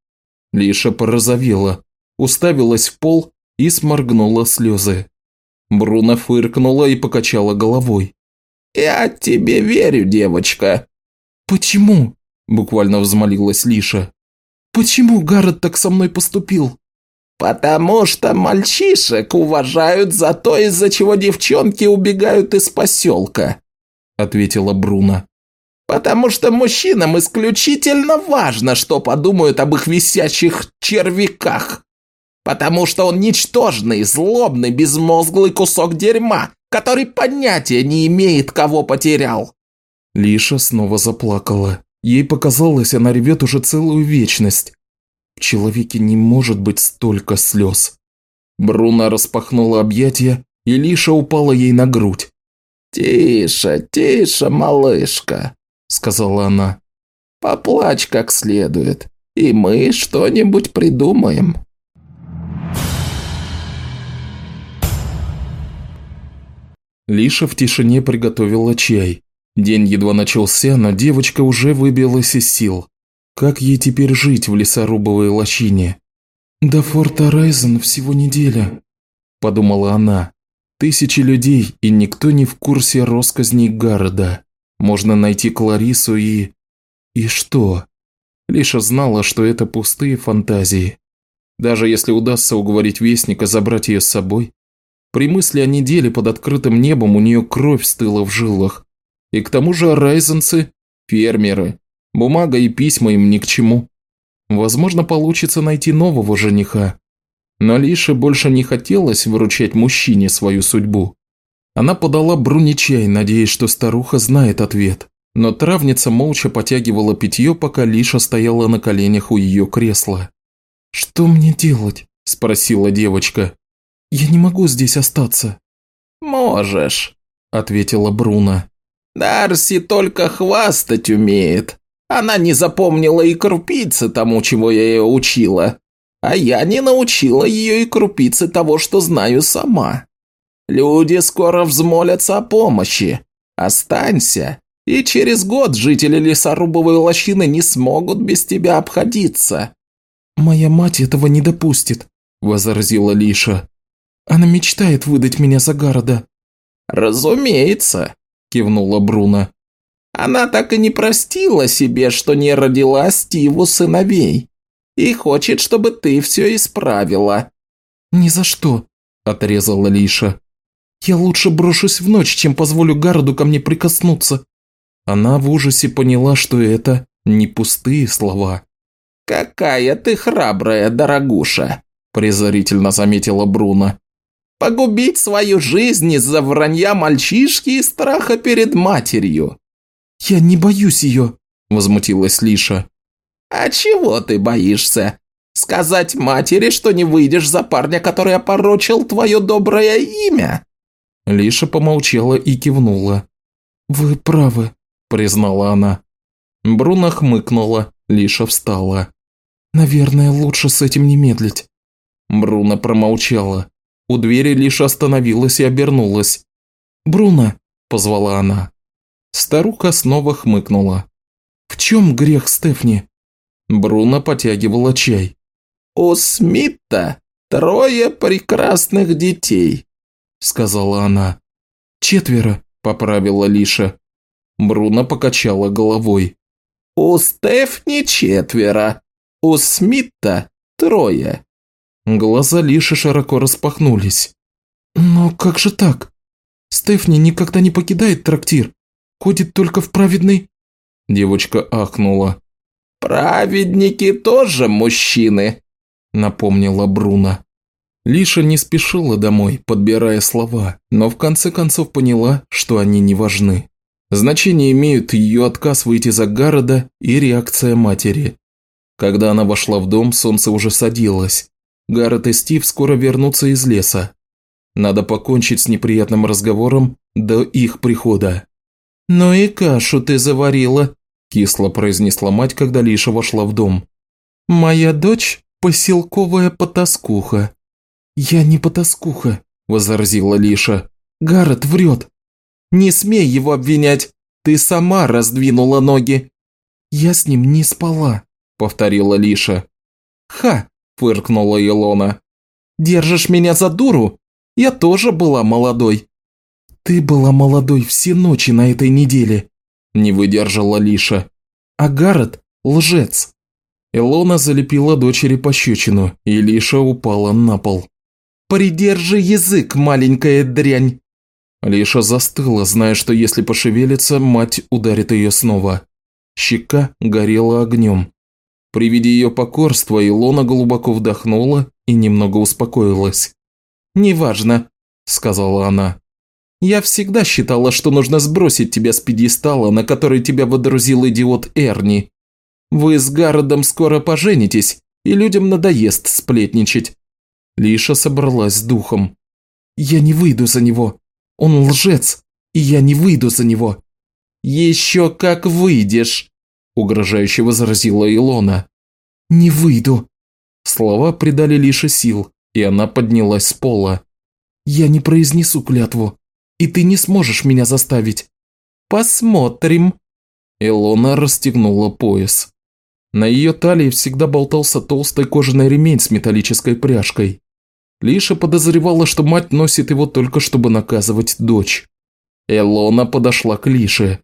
[SPEAKER 1] Лиша порозовела, уставилась в пол и сморгнула слезы. Бруно фыркнула и покачала головой.
[SPEAKER 2] «Я тебе верю, девочка».
[SPEAKER 1] «Почему?» – буквально взмолилась Лиша. «Почему Гаррет так со мной поступил?»
[SPEAKER 2] «Потому что мальчишек уважают за то, из-за чего девчонки убегают из поселка», – ответила Бруно. «Потому что мужчинам исключительно важно, что подумают об их висячих червяках. Потому что он ничтожный, злобный, безмозглый кусок дерьма, который понятия не имеет, кого потерял».
[SPEAKER 1] Лиша снова заплакала. Ей показалось, она ревет уже целую вечность. В человеке не может быть столько слез. Бруно распахнула объятия, и Лиша упала ей на грудь.
[SPEAKER 2] «Тише, тише, малышка», – сказала она. «Поплачь как следует, и мы что-нибудь придумаем».
[SPEAKER 1] Лиша в тишине приготовила чай. День едва начался, но девочка уже выбилась из сил. Как ей теперь жить в лесорубовой лощине? «До форта Райзен всего неделя», – подумала она. «Тысячи людей, и никто не в курсе росказней города. Можно найти Кларису и... И что?» Лиша знала, что это пустые фантазии. Даже если удастся уговорить Вестника забрать ее с собой, при мысли о неделе под открытым небом у нее кровь стыла в жилах. И к тому же райзенцы – фермеры. Бумага и письма им ни к чему. Возможно, получится найти нового жениха. Но Лише больше не хотелось выручать мужчине свою судьбу. Она подала Бруни чай, надеясь, что старуха знает ответ. Но травница молча потягивала питье, пока Лиша стояла на коленях у ее кресла. «Что мне делать?» – спросила девочка. «Я не могу здесь остаться».
[SPEAKER 2] «Можешь», –
[SPEAKER 1] ответила Бруно.
[SPEAKER 2] «Дарси только хвастать умеет. Она не запомнила и крупицы тому, чего я ее учила. А я не научила ее и крупицы того, что знаю сама. Люди скоро взмолятся о помощи. Останься, и через год жители лесорубовой лощины не смогут без тебя обходиться».
[SPEAKER 1] «Моя мать этого не допустит», – возразила Лиша. Она мечтает выдать меня за города».
[SPEAKER 2] «Разумеется», – кивнула Бруно. «Она так и не простила себе, что не родила Стиву сыновей, и хочет, чтобы ты все исправила».
[SPEAKER 1] «Ни за что», – отрезала Лиша. «Я лучше брошусь в ночь, чем позволю городу ко мне прикоснуться». Она в ужасе поняла, что это не пустые слова.
[SPEAKER 2] «Какая ты храбрая, дорогуша!» – презрительно заметила Бруно. Погубить свою жизнь из-за вранья мальчишки и страха перед матерью.
[SPEAKER 1] «Я не боюсь ее», – возмутилась Лиша.
[SPEAKER 2] «А чего ты боишься? Сказать матери, что не выйдешь за парня, который опорочил твое доброе имя?»
[SPEAKER 1] Лиша помолчала и кивнула. «Вы правы», – признала она. Бруно хмыкнула, Лиша встала. «Наверное, лучше с этим не медлить». Бруно промолчала. У двери лишь остановилась и обернулась. «Бруно!» – позвала она. Старуха снова хмыкнула. «В чем грех Стефни?» Бруно потягивала чай.
[SPEAKER 2] «У Смита трое прекрасных детей», – сказала она.
[SPEAKER 1] «Четверо», – поправила Лиша. Бруно покачала головой.
[SPEAKER 2] «У Стефни четверо, у Смита трое».
[SPEAKER 1] Глаза Лиши широко распахнулись. «Но как же так? Стефни никогда не покидает трактир, ходит только в праведный...» Девочка ахнула.
[SPEAKER 2] «Праведники тоже мужчины», – напомнила Бруно.
[SPEAKER 1] Лиша не спешила домой, подбирая слова, но в конце концов поняла, что они не важны. Значение имеют ее отказ выйти за города и реакция матери. Когда она вошла в дом, солнце уже садилось. Гаррет и Стив скоро вернутся из леса. Надо покончить с неприятным разговором до их прихода.
[SPEAKER 2] «Ну и кашу ты заварила», – кисло произнесла мать, когда Лиша вошла в дом. «Моя дочь – поселковая потаскуха».
[SPEAKER 1] «Я не потаскуха», – возразила Лиша. «Гаррет врет».
[SPEAKER 2] «Не смей его обвинять, ты сама раздвинула ноги».
[SPEAKER 1] «Я с ним не спала», – повторила Лиша.
[SPEAKER 2] «Ха!» – фыркнула Илона. «Держишь меня за дуру? Я тоже была молодой».
[SPEAKER 1] «Ты была молодой все ночи на этой неделе», – не выдержала Лиша. «А Гаррет – лжец». Илона залепила дочери пощечину, и Лиша упала на пол.
[SPEAKER 2] «Придержи язык, маленькая дрянь!»
[SPEAKER 1] Лиша застыла, зная, что если пошевелится, мать ударит ее снова. Щека горела огнем. При виде ее покорства Илона глубоко вдохнула и немного успокоилась.
[SPEAKER 2] «Неважно», – сказала она. «Я всегда считала, что нужно сбросить тебя с пьедестала, на который тебя водрузил идиот Эрни. Вы с Гародом скоро поженитесь, и людям надоест сплетничать».
[SPEAKER 1] Лиша собралась с духом. «Я не выйду за него. Он лжец, и я не выйду за него».
[SPEAKER 2] «Еще как выйдешь», – угрожающе возразила Илона.
[SPEAKER 1] «Не выйду». Слова придали Лише сил, и она поднялась с пола. «Я не произнесу клятву, и ты не сможешь меня заставить».
[SPEAKER 2] «Посмотрим».
[SPEAKER 1] Илона расстегнула пояс. На ее талии всегда болтался толстый кожаный ремень с металлической пряжкой. Лиша подозревала, что мать носит его только чтобы наказывать дочь. Элона подошла к Лише.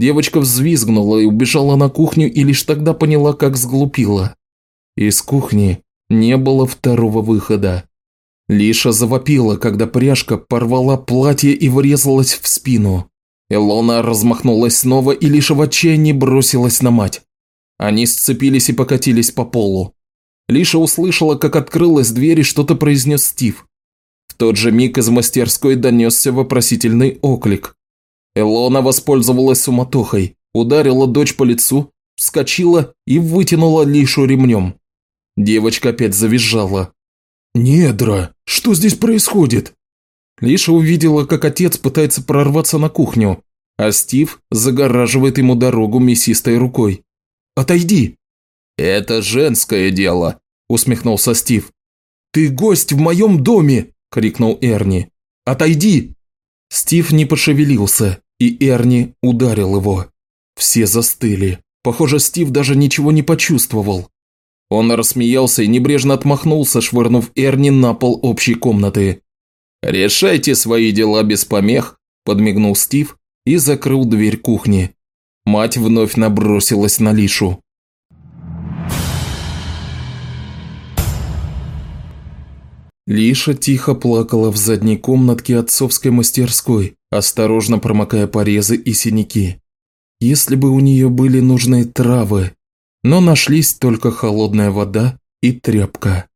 [SPEAKER 1] Девочка взвизгнула и убежала на кухню и лишь тогда поняла, как сглупила. Из кухни не было второго выхода. Лиша завопила, когда пряжка порвала платье и врезалась в спину. Элона размахнулась снова и лишь в отчаянии бросилась на мать. Они сцепились и покатились по полу. Лиша услышала, как открылась дверь и что-то произнес Стив. В тот же миг из мастерской донесся вопросительный оклик. Элона воспользовалась суматохой, ударила дочь по лицу, вскочила и вытянула Лишу ремнем. Девочка опять завизжала. «Недра, что здесь происходит?» Лиша увидела, как отец пытается прорваться на кухню, а Стив загораживает ему дорогу мясистой рукой. «Отойди!» «Это женское дело», – усмехнулся Стив. «Ты гость в моем доме!» – крикнул Эрни. «Отойди!» Стив не пошевелился, и Эрни ударил его. Все застыли. Похоже, Стив даже ничего не почувствовал. Он рассмеялся и небрежно отмахнулся, швырнув Эрни на пол общей комнаты. «Решайте свои дела без помех», – подмигнул Стив и закрыл дверь кухни. Мать вновь набросилась на Лишу. Лиша тихо плакала в задней комнатке отцовской мастерской, осторожно промокая порезы и синяки. Если бы у нее были нужные травы, но нашлись только холодная вода и тряпка.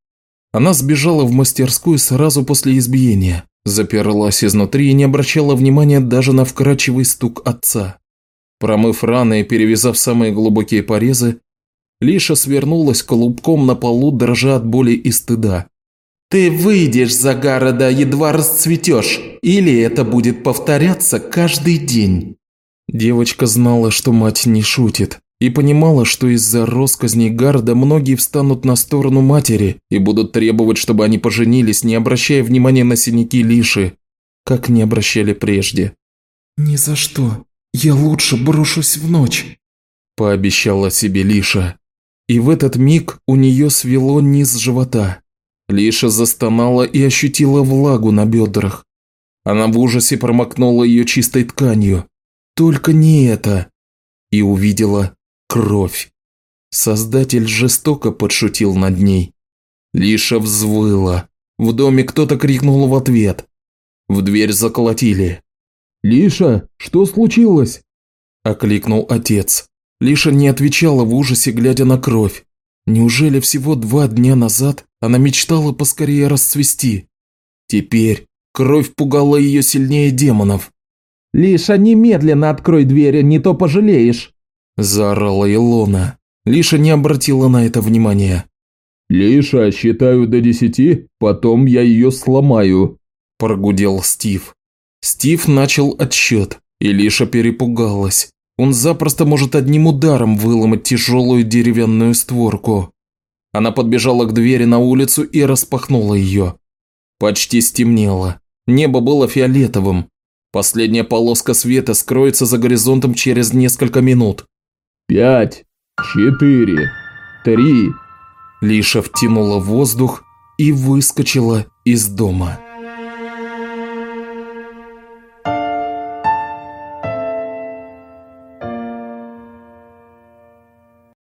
[SPEAKER 1] Она сбежала в мастерскую сразу после избиения, заперлась изнутри и не обращала внимания даже на вкрадчивый стук отца. Промыв раны и перевязав самые глубокие порезы, Лиша свернулась клубком на полу, дрожа от боли и стыда.
[SPEAKER 2] Ты выйдешь за города, едва расцветешь, или это будет повторяться каждый день».
[SPEAKER 1] Девочка знала, что мать не шутит, и понимала, что из-за росказней Гарда многие встанут на сторону матери и будут требовать, чтобы они поженились, не обращая внимания на синяки Лиши, как не обращали прежде. «Ни за что. Я лучше брошусь в ночь», – пообещала себе Лиша. И в этот миг у нее свело низ живота. Лиша застонала и ощутила влагу на бедрах. Она в ужасе промокнула ее чистой тканью. Только не это. И увидела кровь. Создатель жестоко подшутил над ней. Лиша взвыла. В доме кто-то крикнул в ответ. В дверь заколотили. «Лиша, что случилось?» – окликнул отец. Лиша не отвечала в ужасе, глядя на кровь. Неужели всего два дня назад она мечтала поскорее расцвести? Теперь кровь пугала ее сильнее демонов.
[SPEAKER 2] «Лиша, немедленно открой дверь, не то пожалеешь!»
[SPEAKER 1] – заорала Илона. Лиша не обратила на это внимания.
[SPEAKER 3] «Лиша, считаю до десяти, потом я ее сломаю», –
[SPEAKER 1] прогудел Стив. Стив начал отсчет, и Лиша перепугалась. Он запросто может одним ударом выломать тяжелую деревянную створку. Она подбежала к двери на улицу и распахнула ее. Почти стемнело. Небо было фиолетовым. Последняя полоска света скроется за горизонтом через несколько минут.
[SPEAKER 3] «Пять, четыре, три...»
[SPEAKER 1] Лиша втянула воздух и выскочила из дома.